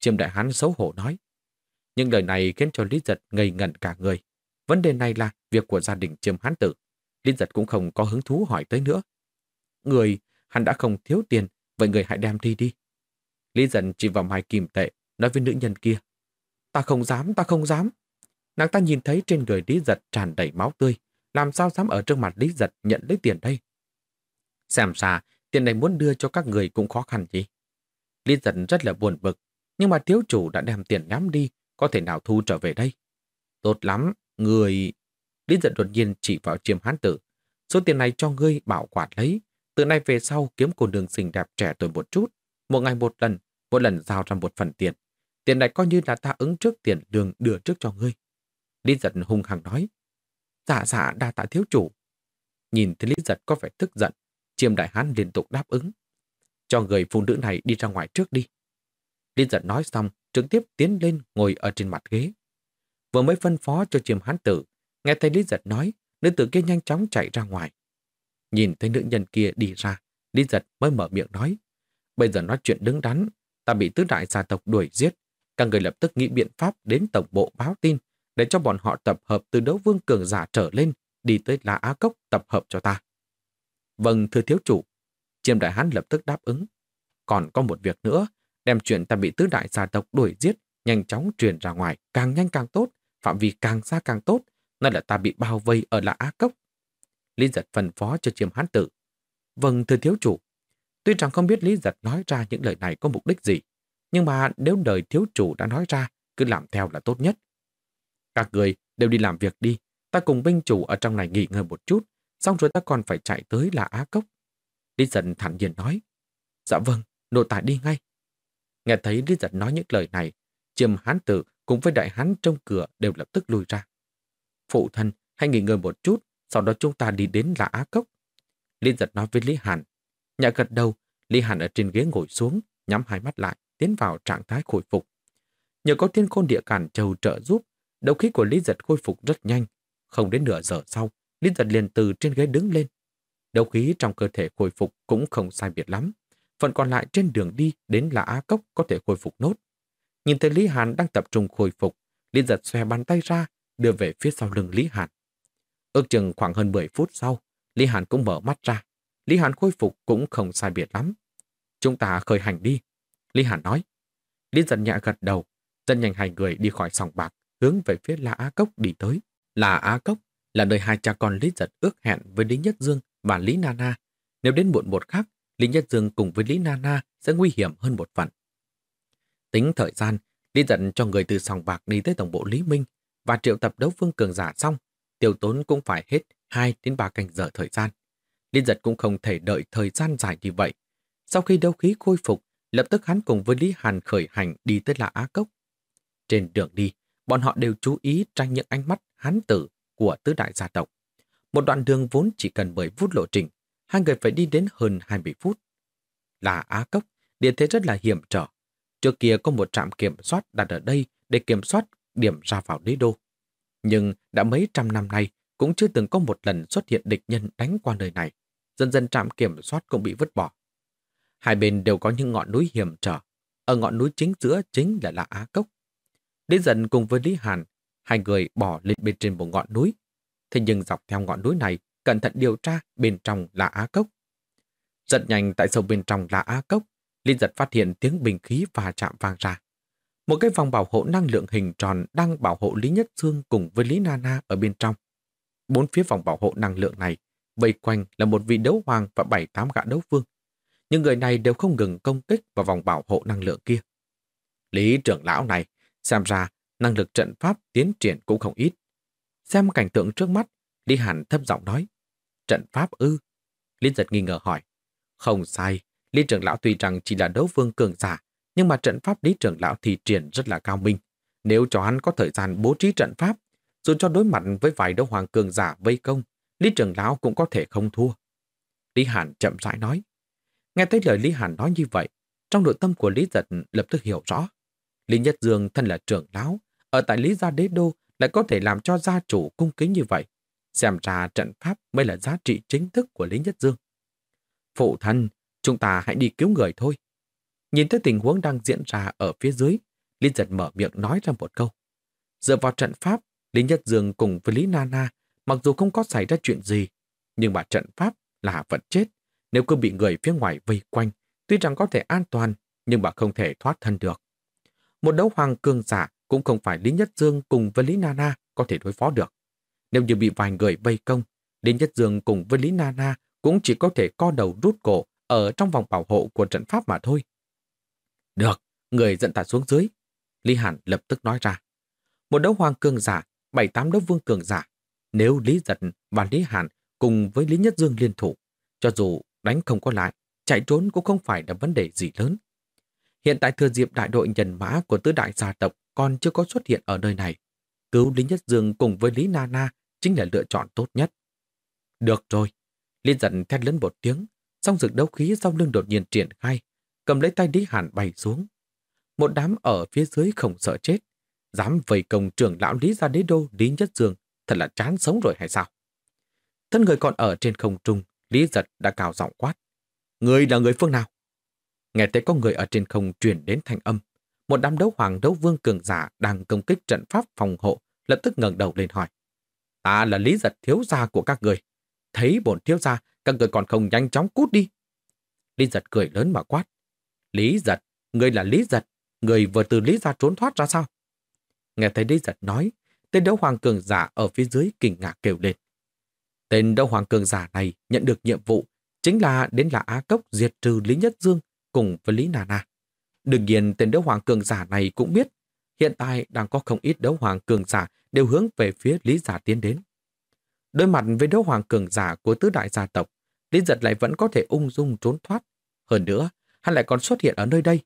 Chiêm đại hán xấu hổ nói. Nhưng lời này khiến cho Lý Giật ngây ngẩn cả người. Vấn đề này là việc của gia đình chiêm hán tử. Lý Giật cũng không có hứng thú hỏi tới nữa. Người, hắn đã không thiếu tiền, vậy người hãy đem đi đi. Lý Giật chỉ vào mai kim tệ, nói với nữ nhân kia. Ta không dám, ta không dám. Nàng ta nhìn thấy trên người Lý Giật tràn đầy máu tươi, làm sao dám ở trước mặt Lý Giật nhận lấy tiền đây? Xem ra, tiền này muốn đưa cho các người cũng khó khăn gì. Lý Giật rất là buồn bực, nhưng mà thiếu chủ đã đem tiền nhắm đi, có thể nào thu trở về đây? Tốt lắm, người... Lý Giật đột nhiên chỉ vào chiêm hán tử. Số tiền này cho ngươi bảo quản lấy. Từ nay về sau kiếm cô đường xinh đẹp trẻ tuổi một chút. Một ngày một lần, mỗi lần giao ra một phần tiền. Tiền này coi như là ta ứng trước tiền đường đưa trước cho ngươi. Lý Giật hung hăng nói. Dạ dạ đa tạ thiếu chủ. Nhìn thấy Lý Giật có vẻ tức giận, chiêm đại hán liên tục đáp ứng. Cho người phụ nữ này đi ra ngoài trước đi. Lý Giật nói xong, trực tiếp tiến lên ngồi ở trên mặt ghế. Vừa mới phân phó cho chiêm hán tử, nghe thấy Lý Giật nói, nữ tử kia nhanh chóng chạy ra ngoài. Nhìn thấy nữ nhân kia đi ra, Lý Giật mới mở miệng nói. Bây giờ nói chuyện đứng đắn, ta bị tứ đại gia tộc đuổi giết. Các người lập tức nghĩ biện pháp đến tổng bộ báo tin để cho bọn họ tập hợp từ đấu vương cường giả trở lên đi tới La Á Cốc tập hợp cho ta. Vâng, thưa thiếu chủ. Chiêm đại hán lập tức đáp ứng. Còn có một việc nữa, đem chuyện ta bị tứ đại gia tộc đuổi giết, nhanh chóng truyền ra ngoài, càng nhanh càng tốt, phạm vi càng xa càng tốt, nên là ta bị bao vây ở La Á Cốc. Lý giật phân phó cho chiêm hán tử. Vâng, thưa thiếu chủ. Tuy rằng không biết Lý giật nói ra những lời này có mục đích gì, nhưng mà nếu đời thiếu chủ đã nói ra, cứ làm theo là tốt nhất. Các người đều đi làm việc đi, ta cùng binh chủ ở trong này nghỉ ngơi một chút, xong rồi ta còn phải chạy tới là Á Cốc. Lý giật thản nhiên nói, dạ vâng, nô tài đi ngay. Nghe thấy Lý giật nói những lời này, chiêm hán tử cùng với đại hán trong cửa đều lập tức lùi ra. Phụ thân, hãy nghỉ ngơi một chút, sau đó chúng ta đi đến là Á Cốc. Lý giật nói với Lý Hàn. Nhà gật đầu, Lý Hàn ở trên ghế ngồi xuống, nhắm hai mắt lại, tiến vào trạng thái khôi phục. Nhờ có thiên khôn địa cản trầu trợ giúp, đấu khí của Lý giật khôi phục rất nhanh. Không đến nửa giờ sau, Lý giật liền từ trên ghế đứng lên. Đấu khí trong cơ thể khôi phục cũng không sai biệt lắm. Phần còn lại trên đường đi đến là Á Cốc có thể khôi phục nốt. Nhìn thấy Lý Hàn đang tập trung khôi phục, Lý giật xòe bàn tay ra, đưa về phía sau lưng Lý Hàn. Ước chừng khoảng hơn 10 phút sau, Lý Hàn cũng mở mắt ra. Lý Hàn khôi phục cũng không sai biệt lắm. Chúng ta khởi hành đi. Lý Hàn nói. Lý giật nhẹ gật đầu, dân nhanh hai người đi khỏi sòng bạc, hướng về phía La Á Cốc đi tới. La Á Cốc là nơi hai cha con Lý giật ước hẹn với Lý Nhất Dương và Lý Nana. Nếu đến muộn một khắc, Lý Nhất Dương cùng với Lý Nana sẽ nguy hiểm hơn một phần. Tính thời gian, Lý giật cho người từ sòng bạc đi tới tổng bộ Lý Minh và triệu tập đấu phương cường giả xong, tiêu tốn cũng phải hết 2 đến 3 canh giờ thời gian. Lý giật cũng không thể đợi thời gian dài như vậy. Sau khi đấu khí khôi phục, lập tức hắn cùng với Lý Hàn khởi hành đi tới La Á Cốc. Trên đường đi, bọn họ đều chú ý tranh những ánh mắt hán tử của tứ đại gia tộc. Một đoạn đường vốn chỉ cần 10 phút lộ trình, hai người phải đi đến hơn 20 phút. Là Á Cốc, địa thế rất là hiểm trở. Trước kia có một trạm kiểm soát đặt ở đây để kiểm soát điểm ra vào đế đô. Nhưng đã mấy trăm năm nay cũng chưa từng có một lần xuất hiện địch nhân đánh qua nơi này. Dần dần trạm kiểm soát cũng bị vứt bỏ. Hai bên đều có những ngọn núi hiểm trở. Ở ngọn núi chính giữa chính là là Á Cốc. Lý dần cùng với Lý Hàn, hai người bỏ lên bên trên một ngọn núi. Thế nhưng dọc theo ngọn núi này, cẩn thận điều tra bên trong là Á Cốc. Giật nhanh tại sâu bên trong là Á Cốc, Lý giật phát hiện tiếng bình khí và chạm vang ra. Một cái vòng bảo hộ năng lượng hình tròn đang bảo hộ Lý Nhất Dương cùng với Lý Nana ở bên trong. Bốn phía vòng bảo hộ năng lượng này, vây quanh là một vị đấu hoàng và bảy tám gã đấu vương. Những người này đều không ngừng công kích vào vòng bảo hộ năng lượng kia. Lý trưởng lão này, xem ra năng lực trận pháp tiến triển cũng không ít. Xem cảnh tượng trước mắt, Lý Hàn thấp giọng nói. Trận pháp ư? Lý giật nghi ngờ hỏi. Không sai, Lý trưởng lão tuy rằng chỉ là đấu vương cường giả, nhưng mà trận pháp lý trưởng lão thì triển rất là cao minh. Nếu cho hắn có thời gian bố trí trận pháp, dù cho đối mặt với vài đấu hoàng cường giả vây công, Lý trưởng lão cũng có thể không thua. Lý Hàn chậm rãi nói. Nghe thấy lời Lý Hàn nói như vậy, trong nội tâm của Lý Giật lập tức hiểu rõ. Lý Nhất Dương thân là trưởng lão, ở tại Lý Gia Đế Đô lại có thể làm cho gia chủ cung kính như vậy. Xem ra trận pháp mới là giá trị chính thức của Lý Nhất Dương. Phụ thân, chúng ta hãy đi cứu người thôi. Nhìn thấy tình huống đang diễn ra ở phía dưới, Lý giật mở miệng nói ra một câu. Dựa vào trận pháp, Lý Nhất Dương cùng với Lý Nana, mặc dù không có xảy ra chuyện gì, nhưng mà trận pháp là vật chết. Nếu cứ bị người phía ngoài vây quanh, tuy rằng có thể an toàn, nhưng mà không thể thoát thân được. Một đấu hoàng cường giả cũng không phải Lý Nhất Dương cùng với Lý Nana có thể đối phó được. Nếu như bị vài người vây công, Lý Nhất Dương cùng với Lý Nana cũng chỉ có thể co đầu rút cổ ở trong vòng bảo hộ của trận pháp mà thôi. Được, người dẫn ta xuống dưới. Lý Hàn lập tức nói ra. Một đấu hoàng cường giả, bảy tám đấu vương cường giả. Nếu Lý Giật và Lý Hàn cùng với Lý Nhất Dương liên thủ, cho dù đánh không có lại, chạy trốn cũng không phải là vấn đề gì lớn. Hiện tại thừa dịp đại đội nhân mã của tứ đại gia tộc còn chưa có xuất hiện ở nơi này. Cứu Lý Nhất Dương cùng với Lý Nana chính là lựa chọn tốt nhất. Được rồi. lý giận thét lớn một tiếng, song dược đấu khí sau lưng đột nhiên triển khai, cầm lấy tay Lý Hàn bay xuống. Một đám ở phía dưới không sợ chết, dám vây công trưởng lão Lý gia đế đô Lý Nhất Dương, thật là chán sống rồi hay sao? Thân người còn ở trên không trung, Lý giật đã cào giọng quát. Người là người phương nào? Nghe thấy có người ở trên không truyền đến thanh âm. Một đám đấu hoàng đấu vương cường giả đang công kích trận pháp phòng hộ, lập tức ngẩng đầu lên hỏi. Ta là Lý giật thiếu gia của các người. Thấy bổn thiếu gia, các người còn không nhanh chóng cút đi. Lý giật cười lớn mà quát. Lý giật, người là Lý giật, người vừa từ Lý gia trốn thoát ra sao? Nghe thấy Lý giật nói, tên đấu hoàng cường giả ở phía dưới kinh ngạc kêu lên. Tên đấu hoàng cường giả này nhận được nhiệm vụ chính là đến là Á Cốc diệt trừ Lý Nhất Dương cùng với Lý Nana. Đương nhiên tên đấu hoàng cường giả này cũng biết hiện tại đang có không ít đấu hoàng cường giả đều hướng về phía Lý Giả tiến đến. Đối mặt với đấu hoàng cường giả của tứ đại gia tộc, Lý Giật lại vẫn có thể ung dung trốn thoát. Hơn nữa, hắn lại còn xuất hiện ở nơi đây.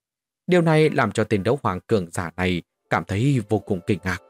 Điều này làm cho tên đấu hoàng cường giả này cảm thấy vô cùng kinh ngạc.